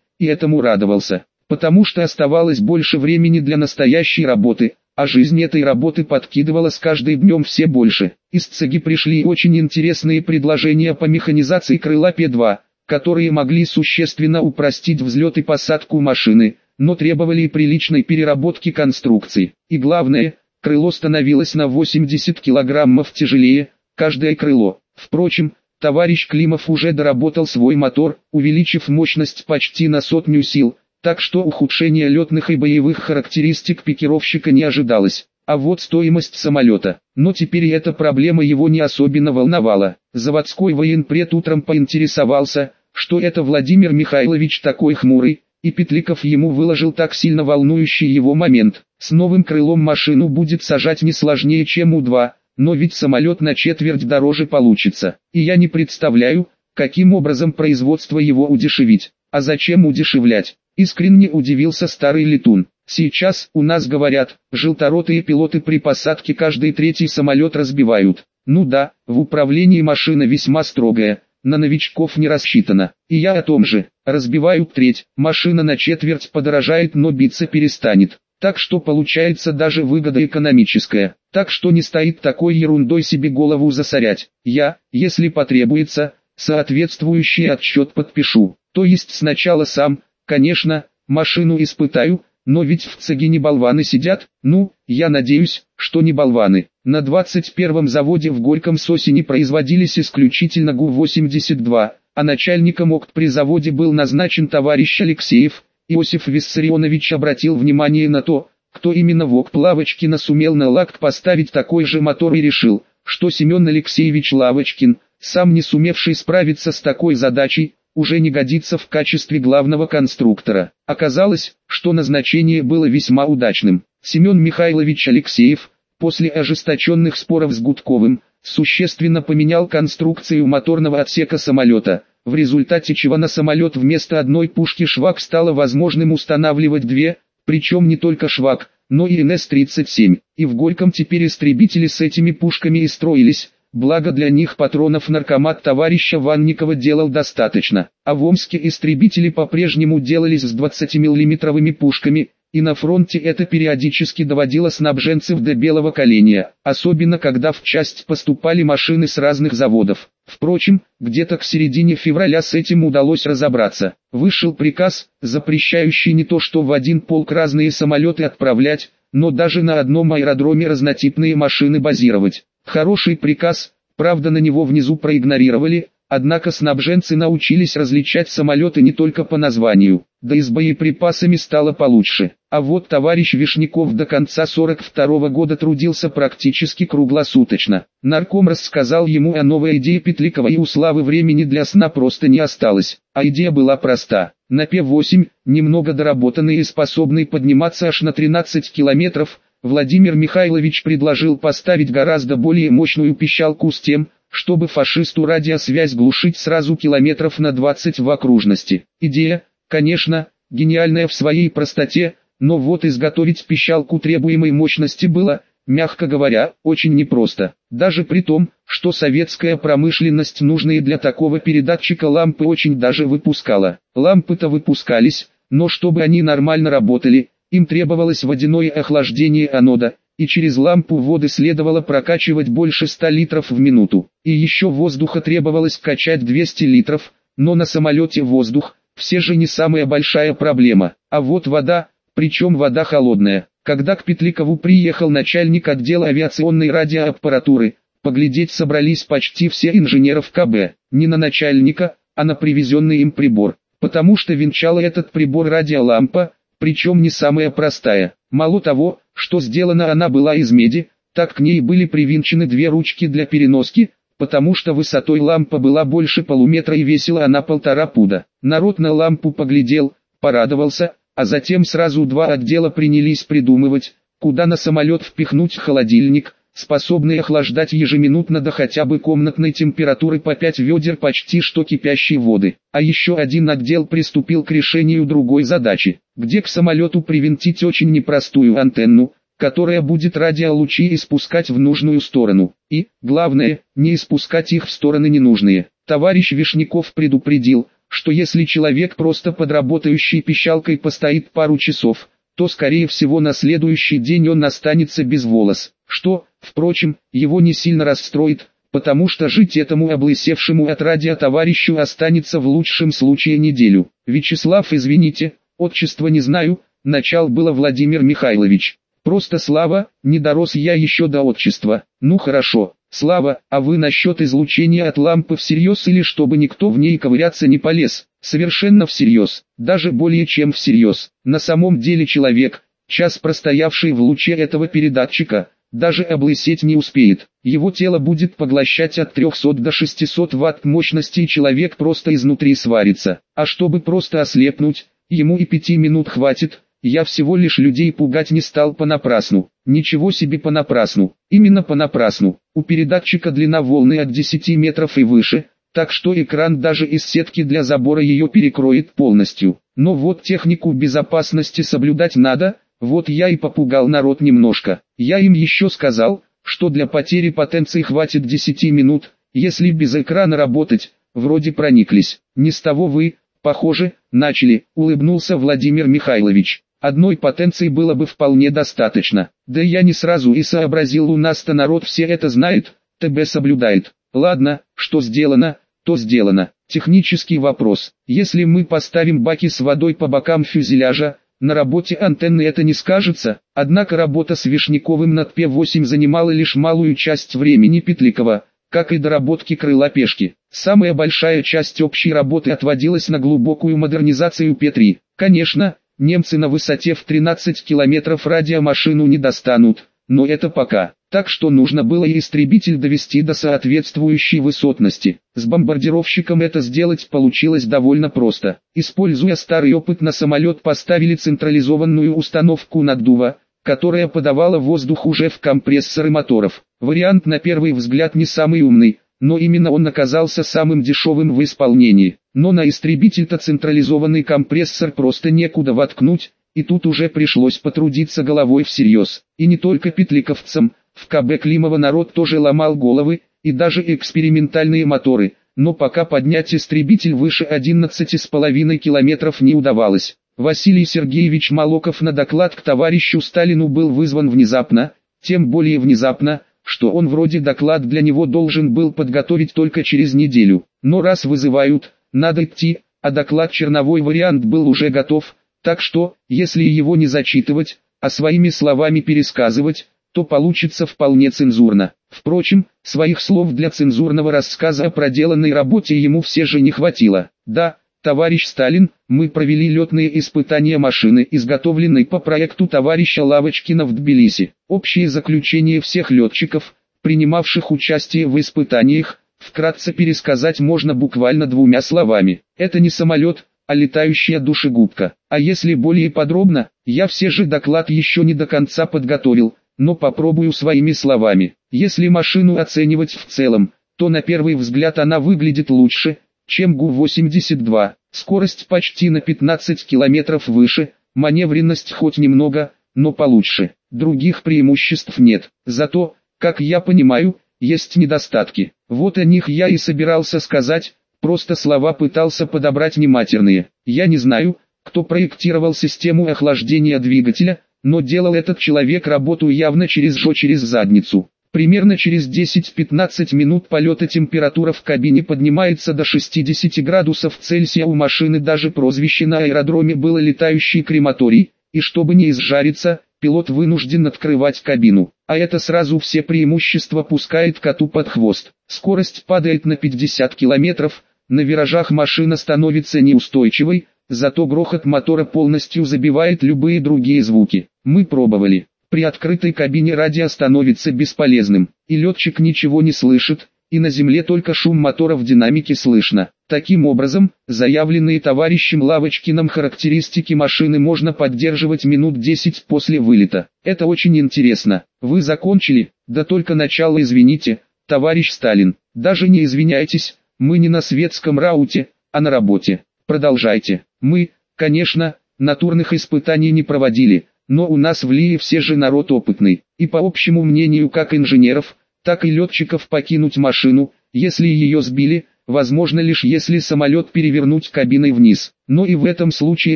и этому радовался, потому что оставалось больше времени для настоящей работы, а жизнь этой работы подкидывала с каждым днем все больше. Из ЦЕГИ пришли очень интересные предложения по механизации крыла П-2, которые могли существенно упростить взлет и посадку машины, но требовали и приличной переработки конструкции. И главное, крыло становилось на 80 килограммов тяжелее, каждое крыло. Впрочем, товарищ Климов уже доработал свой мотор, увеличив мощность почти на сотню сил, так что ухудшение летных и боевых характеристик пикировщика не ожидалось. А вот стоимость самолета. Но теперь эта проблема его не особенно волновала. Заводской военпред утром поинтересовался, что это Владимир Михайлович такой хмурый, и Петликов ему выложил так сильно волнующий его момент. С новым крылом машину будет сажать не сложнее, чем У-2, но ведь самолет на четверть дороже получится. И я не представляю, каким образом производство его удешевить. А зачем удешевлять? Искренне удивился старый летун. Сейчас, у нас говорят, желторотые пилоты при посадке каждый третий самолет разбивают. Ну да, в управлении машина весьма строгая, на новичков не рассчитана. И я о том же, разбиваю треть, машина на четверть подорожает, но биться перестанет. Так что получается даже выгода экономическая. Так что не стоит такой ерундой себе голову засорять. Я, если потребуется, соответствующий отчет подпишу. То есть сначала сам, конечно, машину испытаю, но ведь в ЦЕГе не болваны сидят, ну, я надеюсь, что не болваны. На 21-м заводе в Горьком с осени производились исключительно ГУ-82, а начальником ОКТ при заводе был назначен товарищ Алексеев. Иосиф Виссарионович обратил внимание на то, кто именно в ОКТ Лавочкина сумел на лакт поставить такой же мотор и решил, что Семен Алексеевич Лавочкин, сам не сумевший справиться с такой задачей, уже не годится в качестве главного конструктора. Оказалось, что назначение было весьма удачным. Семен Михайлович Алексеев, после ожесточенных споров с Гудковым, существенно поменял конструкцию моторного отсека самолета, в результате чего на самолет вместо одной пушки «Швак» стало возможным устанавливать две, причем не только «Швак», но и НС-37, и в Горьком теперь истребители с этими пушками и строились, Благо для них патронов наркомат товарища Ванникова делал достаточно, а в Омске истребители по-прежнему делались с 20-миллиметровыми пушками, и на фронте это периодически доводило снабженцев до белого коленя, особенно когда в часть поступали машины с разных заводов. Впрочем, где-то к середине февраля с этим удалось разобраться. Вышел приказ, запрещающий не то что в один полк разные самолеты отправлять, но даже на одном аэродроме разнотипные машины базировать. Хороший приказ, правда на него внизу проигнорировали, однако снабженцы научились различать самолеты не только по названию, да и с боеприпасами стало получше. А вот товарищ Вишняков до конца 42 -го года трудился практически круглосуточно. Нарком рассказал ему о новой идее Петликова и у Славы времени для сна просто не осталось. А идея была проста. На П-8, немного доработанный и способный подниматься аж на 13 километров, Владимир Михайлович предложил поставить гораздо более мощную пищалку с тем, чтобы фашисту радиосвязь глушить сразу километров на 20 в окружности. Идея, конечно, гениальная в своей простоте, но вот изготовить пищалку требуемой мощности было, мягко говоря, очень непросто. Даже при том, что советская промышленность нужные для такого передатчика лампы очень даже выпускала. Лампы-то выпускались, но чтобы они нормально работали, им требовалось водяное охлаждение анода, и через лампу воды следовало прокачивать больше 100 литров в минуту. И еще воздуха требовалось качать 200 литров, но на самолете воздух, все же не самая большая проблема. А вот вода, причем вода холодная. Когда к Петликову приехал начальник отдела авиационной радиоаппаратуры, поглядеть собрались почти все инженеров КБ, не на начальника, а на привезенный им прибор, потому что венчала этот прибор радиолампа, причем не самая простая. Мало того, что сделана она была из меди, так к ней были привинчены две ручки для переноски, потому что высотой лампа была больше полуметра и весила она полтора пуда. Народ на лампу поглядел, порадовался, а затем сразу два отдела принялись придумывать, куда на самолет впихнуть холодильник, способный охлаждать ежеминутно до хотя бы комнатной температуры по 5 ведер почти что кипящей воды. А еще один отдел приступил к решению другой задачи, где к самолету привинтить очень непростую антенну, которая будет радиолучи испускать в нужную сторону. И, главное, не испускать их в стороны ненужные. Товарищ Вишняков предупредил, что если человек просто под работающей пищалкой постоит пару часов, то скорее всего на следующий день он останется без волос, что, впрочем, его не сильно расстроит, потому что жить этому облысевшему от радио товарищу останется в лучшем случае неделю. Вячеслав, извините, отчество не знаю, начал было Владимир Михайлович. Просто Слава, не дорос я еще до отчества. Ну хорошо, Слава, а вы насчет излучения от лампы всерьез или чтобы никто в ней ковыряться не полез? Совершенно всерьез, даже более чем всерьез. На самом деле человек, час простоявший в луче этого передатчика, даже облысеть не успеет. Его тело будет поглощать от 300 до 600 ватт мощности и человек просто изнутри сварится. А чтобы просто ослепнуть, ему и пяти минут хватит, я всего лишь людей пугать не стал понапрасну. Ничего себе понапрасну. Именно понапрасну. У передатчика длина волны от 10 метров и выше, так что экран даже из сетки для забора ее перекроет полностью. Но вот технику безопасности соблюдать надо, вот я и попугал народ немножко. Я им еще сказал, что для потери потенции хватит 10 минут, если без экрана работать, вроде прониклись. Не с того вы, похоже, начали, улыбнулся Владимир Михайлович. Одной потенции было бы вполне достаточно. Да я не сразу и сообразил, у нас-то народ все это знает, ТБ соблюдает. Ладно, что сделано, то сделано. Технический вопрос. Если мы поставим баки с водой по бокам фюзеляжа, на работе антенны это не скажется, однако работа с Вишняковым над П-8 занимала лишь малую часть времени Петлякова, как и доработки крыла пешки. Самая большая часть общей работы отводилась на глубокую модернизацию П-3. Конечно, Немцы на высоте в 13 километров радиомашину не достанут, но это пока. Так что нужно было и истребитель довести до соответствующей высотности. С бомбардировщиком это сделать получилось довольно просто. Используя старый опыт на самолет поставили централизованную установку наддува, которая подавала воздух уже в компрессоры моторов. Вариант на первый взгляд не самый умный, но именно он оказался самым дешевым в исполнении. Но на истребитель-то централизованный компрессор просто некуда воткнуть, и тут уже пришлось потрудиться головой всерьез. И не только петликовцам, в КБ Климова народ тоже ломал головы, и даже экспериментальные моторы, но пока поднять истребитель выше 11,5 километров не удавалось. Василий Сергеевич Молоков на доклад к товарищу Сталину был вызван внезапно, тем более внезапно, что он вроде доклад для него должен был подготовить только через неделю. Но раз вызывают, надо идти, а доклад черновой вариант был уже готов, так что, если его не зачитывать, а своими словами пересказывать, то получится вполне цензурно. Впрочем, своих слов для цензурного рассказа о проделанной работе ему все же не хватило. Да, Товарищ Сталин, мы провели летные испытания машины, изготовленной по проекту товарища Лавочкина в Тбилиси. Общее заключение всех летчиков, принимавших участие в испытаниях, вкратце пересказать можно буквально двумя словами. Это не самолет, а летающая душегубка. А если более подробно, я все же доклад еще не до конца подготовил, но попробую своими словами. Если машину оценивать в целом, то на первый взгляд она выглядит лучше, чем ГУ-82. Скорость почти на 15 км выше, маневренность хоть немного, но получше. Других преимуществ нет. Зато, как я понимаю, есть недостатки. Вот о них я и собирался сказать, просто слова пытался подобрать нематерные. Я не знаю, кто проектировал систему охлаждения двигателя, но делал этот человек работу явно через жо через задницу. Примерно через 10-15 минут полета температура в кабине поднимается до 60 градусов Цельсия. У машины даже прозвище на аэродроме было летающий крематорий, и чтобы не изжариться, пилот вынужден открывать кабину. А это сразу все преимущества пускает коту под хвост. Скорость падает на 50 километров, на виражах машина становится неустойчивой, зато грохот мотора полностью забивает любые другие звуки. Мы пробовали. При открытой кабине радио становится бесполезным, и летчик ничего не слышит, и на земле только шум мотора в динамике слышно. Таким образом, заявленные товарищем Лавочкиным характеристики машины можно поддерживать минут 10 после вылета. Это очень интересно. Вы закончили? Да только начало извините, товарищ Сталин. Даже не извиняйтесь, мы не на светском рауте, а на работе. Продолжайте. Мы, конечно, натурных испытаний не проводили, но у нас в Лии все же народ опытный, и по общему мнению как инженеров, так и летчиков покинуть машину, если ее сбили, возможно лишь если самолет перевернуть кабиной вниз. Но и в этом случае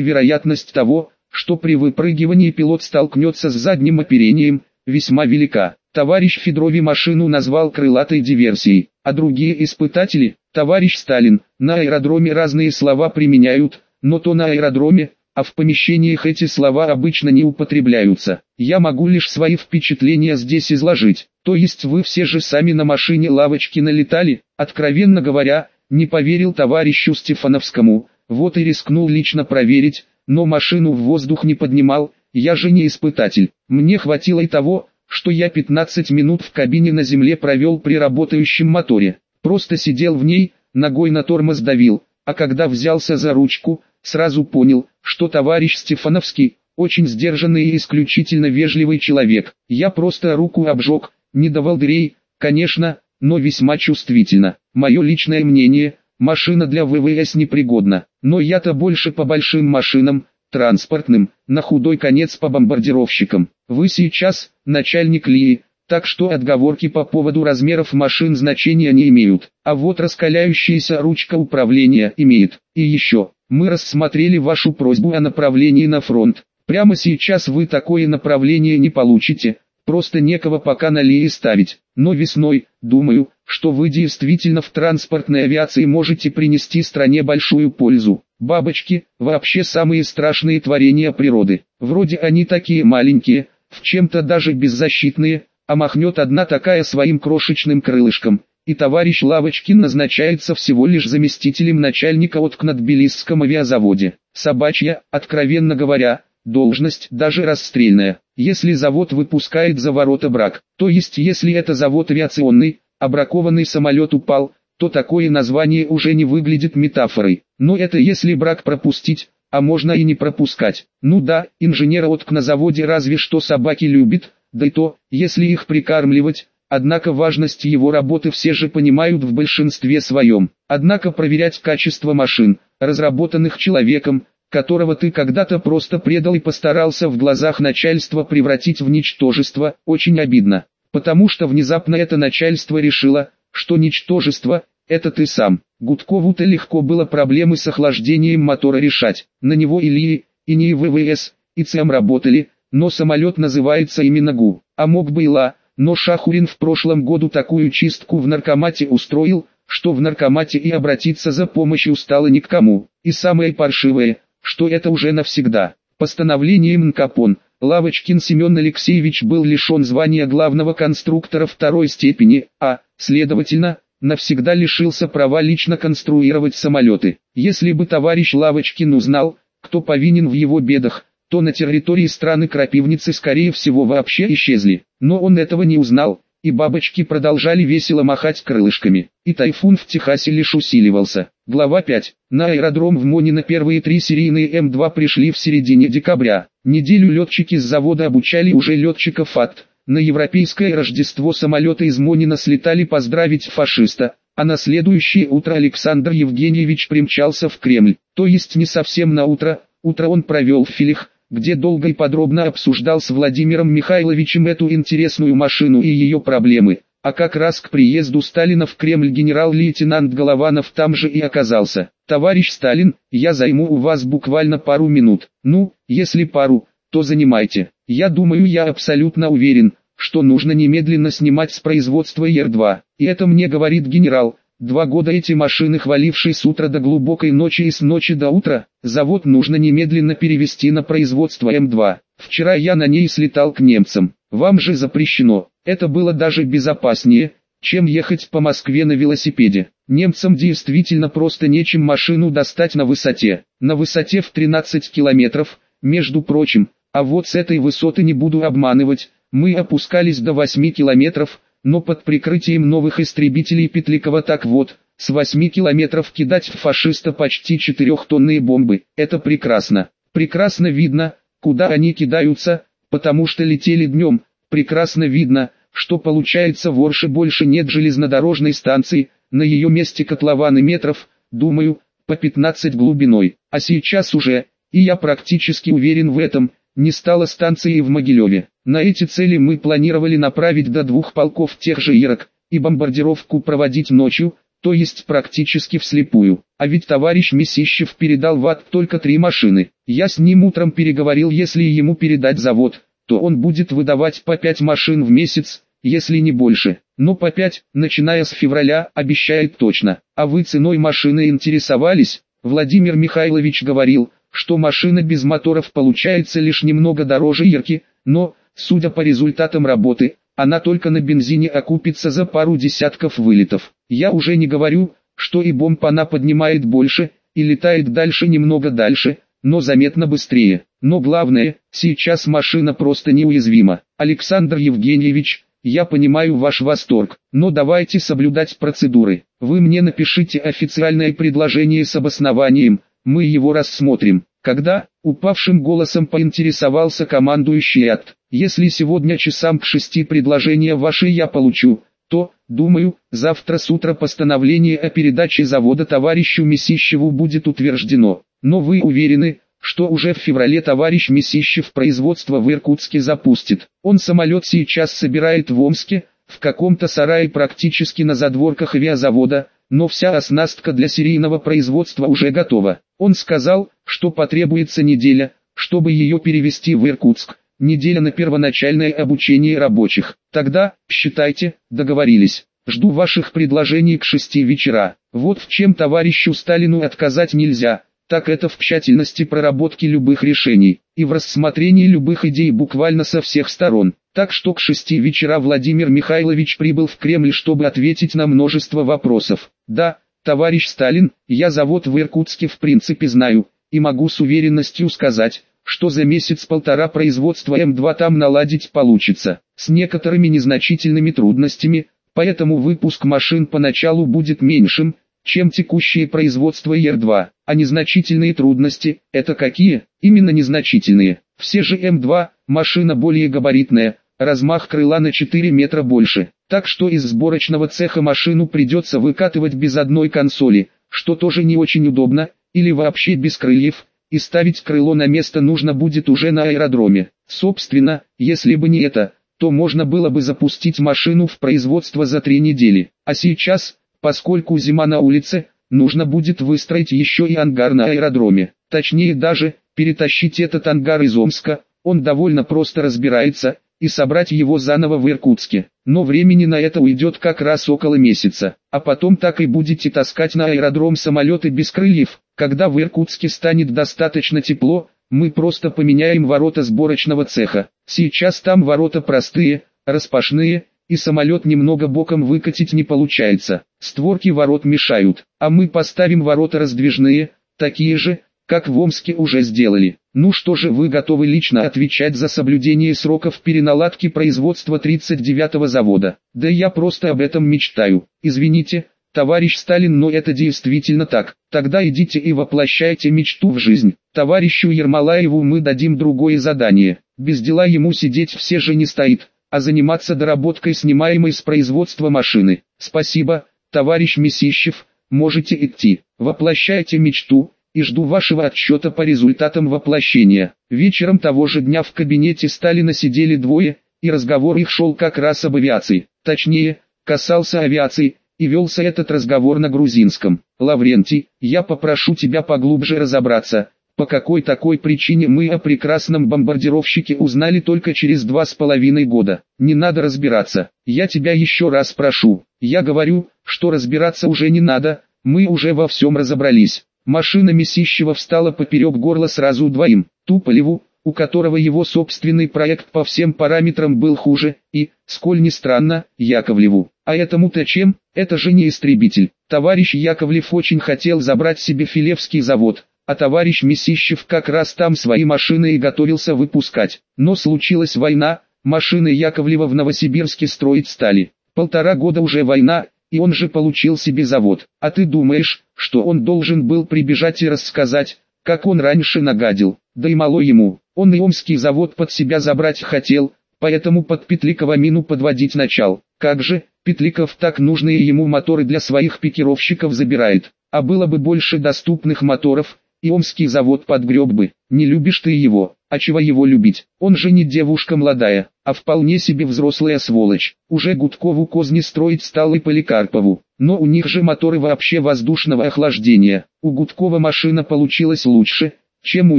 вероятность того, что при выпрыгивании пилот столкнется с задним оперением, весьма велика. Товарищ Федрови машину назвал крылатой диверсией, а другие испытатели, товарищ Сталин, на аэродроме разные слова применяют, но то на аэродроме, а в помещениях эти слова обычно не употребляются. Я могу лишь свои впечатления здесь изложить. То есть вы все же сами на машине лавочки налетали? Откровенно говоря, не поверил товарищу Стефановскому, вот и рискнул лично проверить, но машину в воздух не поднимал, я же не испытатель. Мне хватило и того, что я 15 минут в кабине на земле провел при работающем моторе. Просто сидел в ней, ногой на тормоз давил, а когда взялся за ручку, сразу понял, что товарищ Стефановский, очень сдержанный и исключительно вежливый человек. Я просто руку обжег, не давал дырей, конечно, но весьма чувствительно. Мое личное мнение, машина для ВВС непригодна, но я-то больше по большим машинам, транспортным, на худой конец по бомбардировщикам. Вы сейчас, начальник Лии, так что отговорки по поводу размеров машин значения не имеют, а вот раскаляющаяся ручка управления имеет. И еще, мы рассмотрели вашу просьбу о направлении на фронт. Прямо сейчас вы такое направление не получите, просто некого пока на лее ставить. Но весной, думаю, что вы действительно в транспортной авиации можете принести стране большую пользу. Бабочки, вообще самые страшные творения природы. Вроде они такие маленькие, в чем-то даже беззащитные, а махнет одна такая своим крошечным крылышком, и товарищ Лавочкин назначается всего лишь заместителем начальника от Тбилисском авиазаводе. Собачья, откровенно говоря, должность даже расстрельная. Если завод выпускает за ворота брак, то есть если это завод авиационный, а бракованный самолет упал, то такое название уже не выглядит метафорой. Но это если брак пропустить, а можно и не пропускать. Ну да, инженера отк на заводе разве что собаки любит, да и то, если их прикармливать, однако важность его работы все же понимают в большинстве своем. Однако проверять качество машин, разработанных человеком, которого ты когда-то просто предал и постарался в глазах начальства превратить в ничтожество, очень обидно. Потому что внезапно это начальство решило, что ничтожество – это ты сам. Гудкову-то легко было проблемы с охлаждением мотора решать. На него Ильи, и не ВВС, и ЦМ работали, но самолет называется именно ГУ, а мог бы и ЛА, но Шахурин в прошлом году такую чистку в наркомате устроил, что в наркомате и обратиться за помощью стало ни к кому. И самое паршивое, что это уже навсегда. Постановлением НКПОН, Лавочкин Семен Алексеевич был лишен звания главного конструктора второй степени, а, следовательно, навсегда лишился права лично конструировать самолеты. Если бы товарищ Лавочкин узнал, кто повинен в его бедах, то на территории страны крапивницы скорее всего вообще исчезли. Но он этого не узнал, и бабочки продолжали весело махать крылышками. И тайфун в Техасе лишь усиливался. Глава 5. На аэродром в Монино первые три серийные М2 пришли в середине декабря. Неделю летчики с завода обучали уже летчиков ФАТ. На европейское Рождество самолеты из Монина слетали поздравить фашиста, а на следующее утро Александр Евгеньевич примчался в Кремль. То есть не совсем на утро, утро он провел в Филих, где долго и подробно обсуждал с Владимиром Михайловичем эту интересную машину и ее проблемы, а как раз к приезду Сталина в Кремль генерал-лейтенант Голованов там же и оказался. «Товарищ Сталин, я займу у вас буквально пару минут. Ну, если пару, то занимайте. Я думаю, я абсолютно уверен, что нужно немедленно снимать с производства Ер-2. И это мне говорит генерал, Два года эти машины хвалившие с утра до глубокой ночи и с ночи до утра, завод нужно немедленно перевести на производство М2. Вчера я на ней слетал к немцам. Вам же запрещено. Это было даже безопаснее, чем ехать по Москве на велосипеде. Немцам действительно просто нечем машину достать на высоте. На высоте в 13 километров, между прочим, а вот с этой высоты не буду обманывать, мы опускались до 8 километров, но под прикрытием новых истребителей Петликова так вот, с 8 километров кидать в фашиста почти 4-тонные бомбы, это прекрасно. Прекрасно видно, куда они кидаются, потому что летели днем, прекрасно видно, что получается в Орше больше нет железнодорожной станции, на ее месте котлованы метров, думаю, по 15 глубиной, а сейчас уже, и я практически уверен в этом, не стало станции в Могилеве. На эти цели мы планировали направить до двух полков тех же Ирок, и бомбардировку проводить ночью, то есть практически вслепую. А ведь товарищ Месищев передал в ад только три машины. Я с ним утром переговорил, если ему передать завод, то он будет выдавать по пять машин в месяц, если не больше. Но по пять, начиная с февраля, обещает точно. А вы ценой машины интересовались? Владимир Михайлович говорил, что машина без моторов получается лишь немного дороже Ирки, но, судя по результатам работы, она только на бензине окупится за пару десятков вылетов. Я уже не говорю, что и бомб она поднимает больше, и летает дальше немного дальше, но заметно быстрее. Но главное, сейчас машина просто неуязвима. Александр Евгеньевич, я понимаю ваш восторг, но давайте соблюдать процедуры. Вы мне напишите официальное предложение с обоснованием, мы его рассмотрим. Когда, упавшим голосом поинтересовался командующий ад, если сегодня часам к шести предложения ваши я получу, то, думаю, завтра с утра постановление о передаче завода товарищу Месищеву будет утверждено. Но вы уверены, что уже в феврале товарищ Месищев производство в Иркутске запустит. Он самолет сейчас собирает в Омске, в каком-то сарае практически на задворках авиазавода, но вся оснастка для серийного производства уже готова. Он сказал, что потребуется неделя, чтобы ее перевести в Иркутск, неделя на первоначальное обучение рабочих. Тогда, считайте, договорились. Жду ваших предложений к шести вечера. Вот в чем товарищу Сталину отказать нельзя, так это в тщательности проработки любых решений и в рассмотрении любых идей буквально со всех сторон. Так что к шести вечера Владимир Михайлович прибыл в Кремль, чтобы ответить на множество вопросов. Да, товарищ Сталин, я завод в Иркутске в принципе знаю, и могу с уверенностью сказать, что за месяц-полтора производство М2 там наладить получится, с некоторыми незначительными трудностями, поэтому выпуск машин поначалу будет меньшим, чем текущее производство ЕР-2, а незначительные трудности – это какие? Именно незначительные. Все же М2, машина более габаритная, размах крыла на 4 метра больше, так что из сборочного цеха машину придется выкатывать без одной консоли, что тоже не очень удобно, или вообще без крыльев, и ставить крыло на место нужно будет уже на аэродроме. Собственно, если бы не это, то можно было бы запустить машину в производство за три недели. А сейчас, поскольку зима на улице, нужно будет выстроить еще и ангар на аэродроме. Точнее даже, перетащить этот ангар из Омска, он довольно просто разбирается, и собрать его заново в Иркутске. Но времени на это уйдет как раз около месяца. А потом так и будете таскать на аэродром самолеты без крыльев. Когда в Иркутске станет достаточно тепло, мы просто поменяем ворота сборочного цеха. Сейчас там ворота простые, распашные, и самолет немного боком выкатить не получается. Створки ворот мешают, а мы поставим ворота раздвижные, такие же, как в Омске уже сделали. Ну что же вы готовы лично отвечать за соблюдение сроков переналадки производства 39-го завода? Да я просто об этом мечтаю. Извините, товарищ Сталин, но это действительно так. Тогда идите и воплощайте мечту в жизнь. Товарищу Ермолаеву мы дадим другое задание. Без дела ему сидеть все же не стоит, а заниматься доработкой снимаемой с производства машины. Спасибо, товарищ Месищев, можете идти. Воплощайте мечту и жду вашего отчета по результатам воплощения. Вечером того же дня в кабинете Сталина сидели двое, и разговор их шел как раз об авиации, точнее, касался авиации, и велся этот разговор на грузинском. Лаврентий, я попрошу тебя поглубже разобраться, по какой такой причине мы о прекрасном бомбардировщике узнали только через два с половиной года. Не надо разбираться, я тебя еще раз прошу. Я говорю, что разбираться уже не надо, мы уже во всем разобрались. Машина Месищева встала поперек горла сразу двоим, Туполеву, у которого его собственный проект по всем параметрам был хуже, и, сколь ни странно, Яковлеву. А этому-то чем? Это же не истребитель. Товарищ Яковлев очень хотел забрать себе Филевский завод, а товарищ Месищев как раз там свои машины и готовился выпускать. Но случилась война, машины Яковлева в Новосибирске строить стали. Полтора года уже война, и он же получил себе завод. А ты думаешь, что он должен был прибежать и рассказать, как он раньше нагадил? Да и мало ему, он и Омский завод под себя забрать хотел, поэтому под Петликова мину подводить начал. Как же, Петликов так нужные ему моторы для своих пикировщиков забирает, а было бы больше доступных моторов, и омский завод подгреб бы. Не любишь ты его, а чего его любить? Он же не девушка молодая, а вполне себе взрослая сволочь. Уже Гудкову козни строить стал и Поликарпову. Но у них же моторы вообще воздушного охлаждения. У Гудкова машина получилась лучше, чем у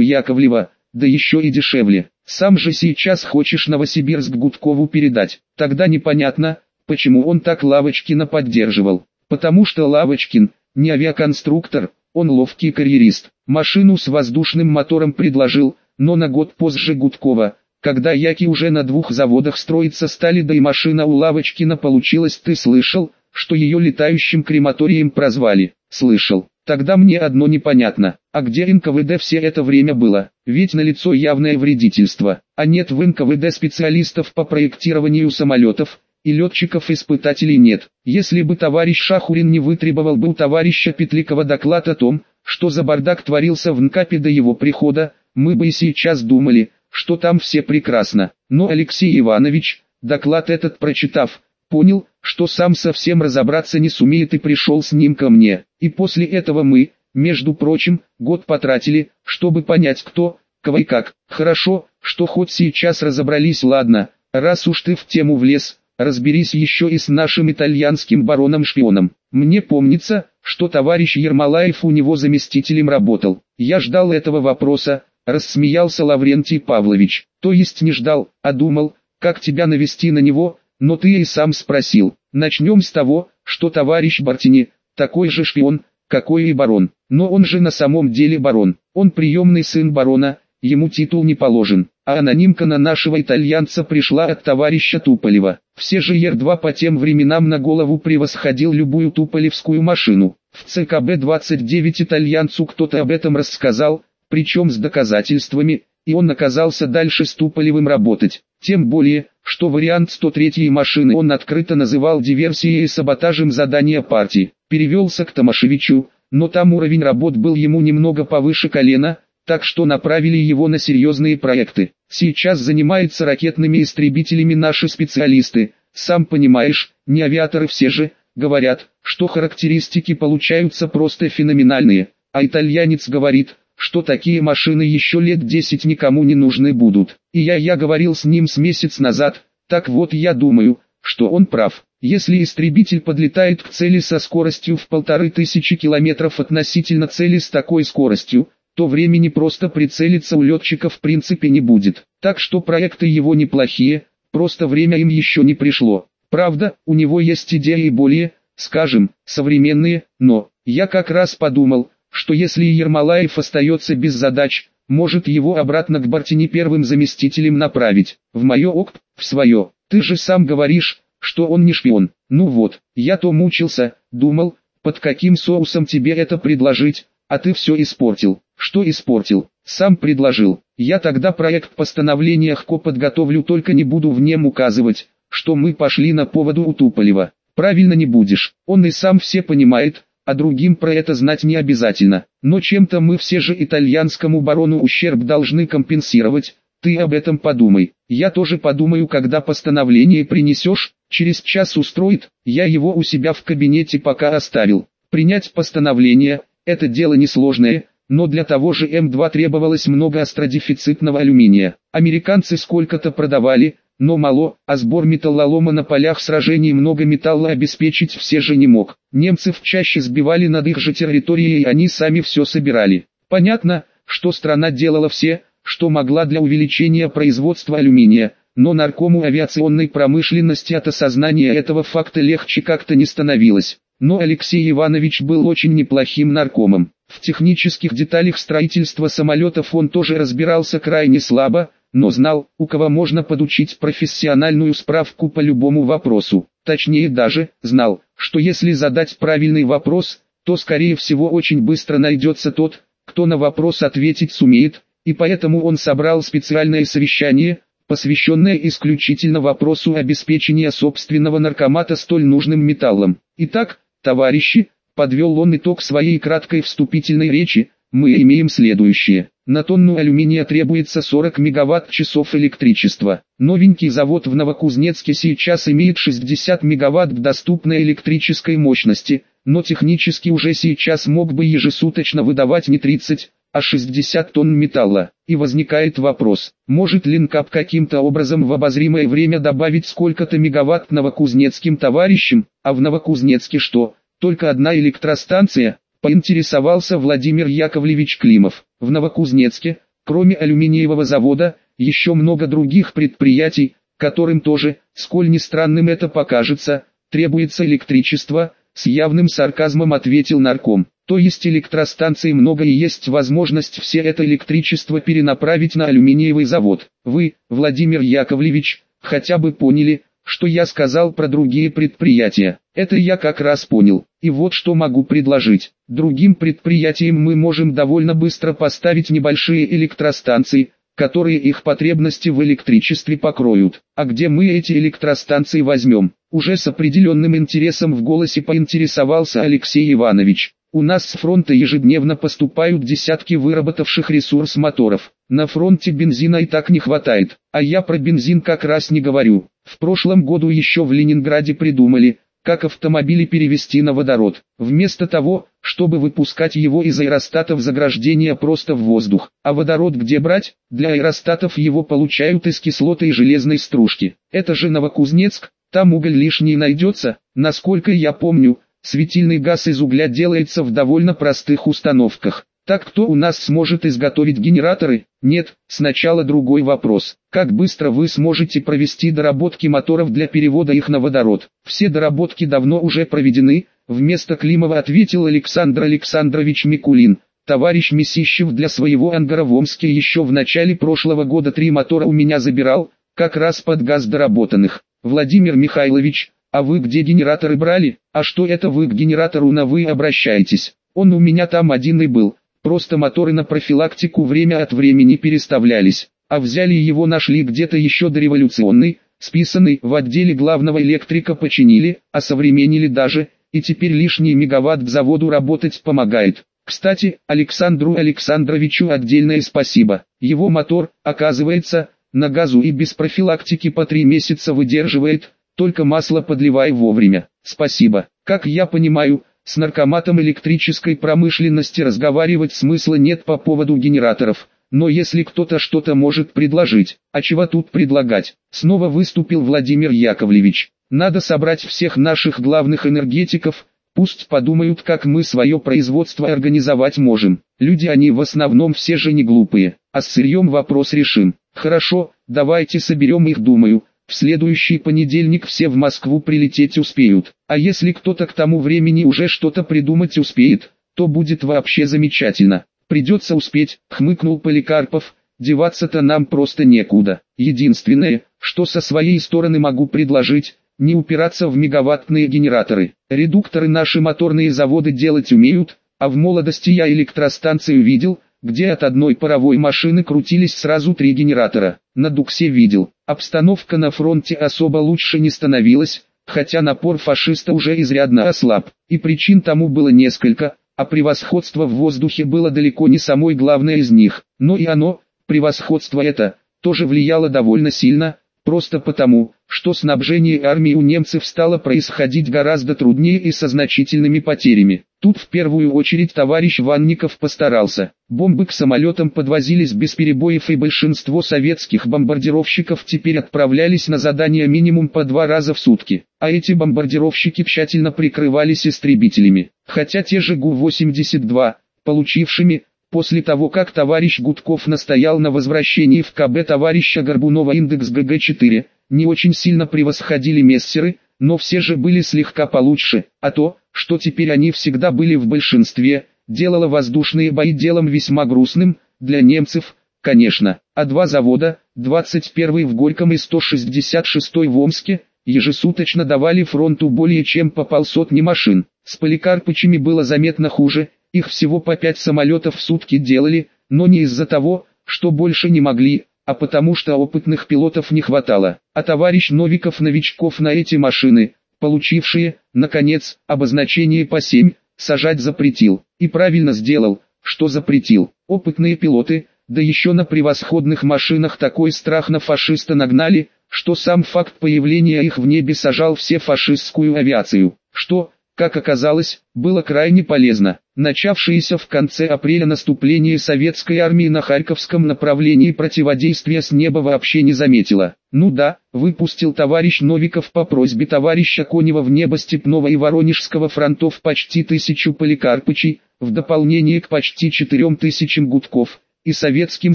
Яковлева, да еще и дешевле. Сам же сейчас хочешь Новосибирск Гудкову передать. Тогда непонятно, почему он так Лавочкина поддерживал. Потому что Лавочкин, не авиаконструктор, он ловкий карьерист. Машину с воздушным мотором предложил, но на год позже Гудкова, когда Яки уже на двух заводах строиться стали да и машина у Лавочкина получилась ты слышал, что ее летающим крематорием прозвали? Слышал. Тогда мне одно непонятно, а где НКВД все это время было? Ведь налицо явное вредительство, а нет в НКВД специалистов по проектированию самолетов, и летчиков-испытателей нет. Если бы товарищ Шахурин не вытребовал бы у товарища Петликова доклад о том, что за бардак творился в НКАПе до его прихода, мы бы и сейчас думали, что там все прекрасно. Но Алексей Иванович, доклад этот прочитав, понял, что сам совсем разобраться не сумеет и пришел с ним ко мне. И после этого мы, между прочим, год потратили, чтобы понять кто, кого и как. Хорошо, что хоть сейчас разобрались ладно, раз уж ты в тему влез, разберись еще и с нашим итальянским бароном-шпионом. Мне помнится, что товарищ Ермолаев у него заместителем работал. Я ждал этого вопроса, рассмеялся Лаврентий Павлович. То есть не ждал, а думал, как тебя навести на него, но ты и сам спросил. Начнем с того, что товарищ Бартини, такой же шпион, какой и барон. Но он же на самом деле барон. Он приемный сын барона, ему титул не положен, а анонимка на нашего итальянца пришла от товарища Туполева. Все же Ер-2 по тем временам на голову превосходил любую туполевскую машину. В ЦКБ-29 итальянцу кто-то об этом рассказал, причем с доказательствами, и он оказался дальше с Туполевым работать. Тем более, что вариант 103 машины он открыто называл диверсией и саботажем задания партии. Перевелся к Томашевичу, но там уровень работ был ему немного повыше колена, так что направили его на серьезные проекты. Сейчас занимаются ракетными истребителями наши специалисты, сам понимаешь, не авиаторы все же, говорят, что характеристики получаются просто феноменальные, а итальянец говорит, что такие машины еще лет 10 никому не нужны будут. И я я говорил с ним с месяц назад, так вот я думаю, что он прав. Если истребитель подлетает к цели со скоростью в полторы тысячи километров относительно цели с такой скоростью, то времени просто прицелиться у летчика в принципе не будет. Так что проекты его неплохие, просто время им еще не пришло. Правда, у него есть идеи более, скажем, современные, но, я как раз подумал, что если Ермолаев остается без задач, может его обратно к Бартини первым заместителем направить, в мое ОКП, в свое. Ты же сам говоришь, что он не шпион. Ну вот, я то мучился, думал, под каким соусом тебе это предложить, а ты все испортил. Что испортил? Сам предложил. Я тогда проект постановления ХКО подготовлю, только не буду в нем указывать, что мы пошли на поводу у Туполева. Правильно не будешь. Он и сам все понимает, а другим про это знать не обязательно. Но чем-то мы все же итальянскому барону ущерб должны компенсировать. Ты об этом подумай. Я тоже подумаю, когда постановление принесешь. Через час устроит. Я его у себя в кабинете пока оставил. Принять постановление – это дело несложное, но для того же М2 требовалось много остродефицитного алюминия. Американцы сколько-то продавали, но мало, а сбор металлолома на полях сражений много металла обеспечить все же не мог. Немцев чаще сбивали над их же территорией и они сами все собирали. Понятно, что страна делала все, что могла для увеличения производства алюминия, но наркому авиационной промышленности от осознания этого факта легче как-то не становилось. Но Алексей Иванович был очень неплохим наркомом. В технических деталях строительства самолетов он тоже разбирался крайне слабо, но знал, у кого можно подучить профессиональную справку по любому вопросу. Точнее даже, знал, что если задать правильный вопрос, то скорее всего очень быстро найдется тот, кто на вопрос ответить сумеет, и поэтому он собрал специальное совещание, посвященное исключительно вопросу обеспечения собственного наркомата столь нужным металлом. Итак, товарищи, подвел он итог своей краткой вступительной речи, мы имеем следующее. На тонну алюминия требуется 40 мегаватт-часов электричества. Новенький завод в Новокузнецке сейчас имеет 60 мегаватт доступной электрической мощности, но технически уже сейчас мог бы ежесуточно выдавать не 30, а 60 тонн металла. И возникает вопрос, может ли НКАП каким-то образом в обозримое время добавить сколько-то мегаватт новокузнецким товарищам, а в Новокузнецке что, только одна электростанция? Поинтересовался Владимир Яковлевич Климов. В Новокузнецке, кроме алюминиевого завода, еще много других предприятий, которым тоже, сколь ни странным это покажется, требуется электричество, с явным сарказмом ответил нарком. То есть электростанций много и есть возможность все это электричество перенаправить на алюминиевый завод. Вы, Владимир Яковлевич, хотя бы поняли, что я сказал про другие предприятия. Это я как раз понял. И вот что могу предложить. Другим предприятиям мы можем довольно быстро поставить небольшие электростанции, которые их потребности в электричестве покроют. А где мы эти электростанции возьмем? Уже с определенным интересом в голосе поинтересовался Алексей Иванович. У нас с фронта ежедневно поступают десятки выработавших ресурс моторов. На фронте бензина и так не хватает, а я про бензин как раз не говорю. В прошлом году еще в Ленинграде придумали, как автомобили перевести на водород, вместо того, чтобы выпускать его из аэростатов заграждения просто в воздух. А водород где брать? Для аэростатов его получают из кислоты и железной стружки. Это же Новокузнецк, там уголь лишний найдется, насколько я помню, Светильный газ из угля делается в довольно простых установках. Так кто у нас сможет изготовить генераторы? Нет, сначала другой вопрос. Как быстро вы сможете провести доработки моторов для перевода их на водород? Все доработки давно уже проведены, вместо Климова ответил Александр Александрович Микулин. Товарищ Месищев для своего ангара в Омске еще в начале прошлого года три мотора у меня забирал, как раз под газ доработанных. Владимир Михайлович, а вы где генераторы брали? А что это вы к генератору на вы обращаетесь? Он у меня там один и был. Просто моторы на профилактику время от времени переставлялись. А взяли его нашли где-то еще дореволюционный, списанный в отделе главного электрика починили, а современнили даже, и теперь лишний мегаватт заводу работать помогает. Кстати, Александру Александровичу отдельное спасибо. Его мотор, оказывается, на газу и без профилактики по три месяца выдерживает, только масло подливай вовремя. Спасибо. Как я понимаю, с наркоматом электрической промышленности разговаривать смысла нет по поводу генераторов. Но если кто-то что-то может предложить, а чего тут предлагать? Снова выступил Владимир Яковлевич. Надо собрать всех наших главных энергетиков, пусть подумают как мы свое производство организовать можем. Люди они в основном все же не глупые, а с сырьем вопрос решим. Хорошо, давайте соберем их думаю, в следующий понедельник все в Москву прилететь успеют, а если кто-то к тому времени уже что-то придумать успеет, то будет вообще замечательно. Придется успеть, хмыкнул Поликарпов, деваться-то нам просто некуда. Единственное, что со своей стороны могу предложить, не упираться в мегаваттные генераторы. Редукторы наши моторные заводы делать умеют, а в молодости я электростанцию видел, где от одной паровой машины крутились сразу три генератора. На Дуксе видел, обстановка на фронте особо лучше не становилась, хотя напор фашиста уже изрядно ослаб, и причин тому было несколько, а превосходство в воздухе было далеко не самой главной из них, но и оно, превосходство это, тоже влияло довольно сильно, просто потому, что снабжение армии у немцев стало происходить гораздо труднее и со значительными потерями. Тут в первую очередь товарищ Ванников постарался. Бомбы к самолетам подвозились без перебоев и большинство советских бомбардировщиков теперь отправлялись на задания минимум по два раза в сутки. А эти бомбардировщики тщательно прикрывались истребителями. Хотя те же Гу-82, получившими, после того как товарищ Гудков настоял на возвращении в КБ товарища Горбунова индекс ГГ-4, не очень сильно превосходили мессеры, но все же были слегка получше, а то, что теперь они всегда были в большинстве, делало воздушные бои делом весьма грустным, для немцев, конечно, а два завода, 21 в Горьком и 166 в Омске, ежесуточно давали фронту более чем по полсотни машин. С Поликарпычами было заметно хуже, их всего по пять самолетов в сутки делали, но не из-за того, что больше не могли, а потому что опытных пилотов не хватало. А товарищ Новиков новичков на эти машины, получившие, наконец, обозначение по 7, сажать запретил. И правильно сделал, что запретил. Опытные пилоты, да еще на превосходных машинах такой страх на фашиста нагнали, что сам факт появления их в небе сажал все фашистскую авиацию, что, как оказалось, было крайне полезно. Начавшееся в конце апреля наступление советской армии на Харьковском направлении противодействия с неба вообще не заметило. Ну да, выпустил товарищ Новиков по просьбе товарища Конева в небо Степного и Воронежского фронтов почти тысячу поликарпычей, в дополнение к почти четырем тысячам гудков, и советским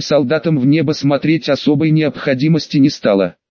солдатам в небо смотреть особой необходимости не стало.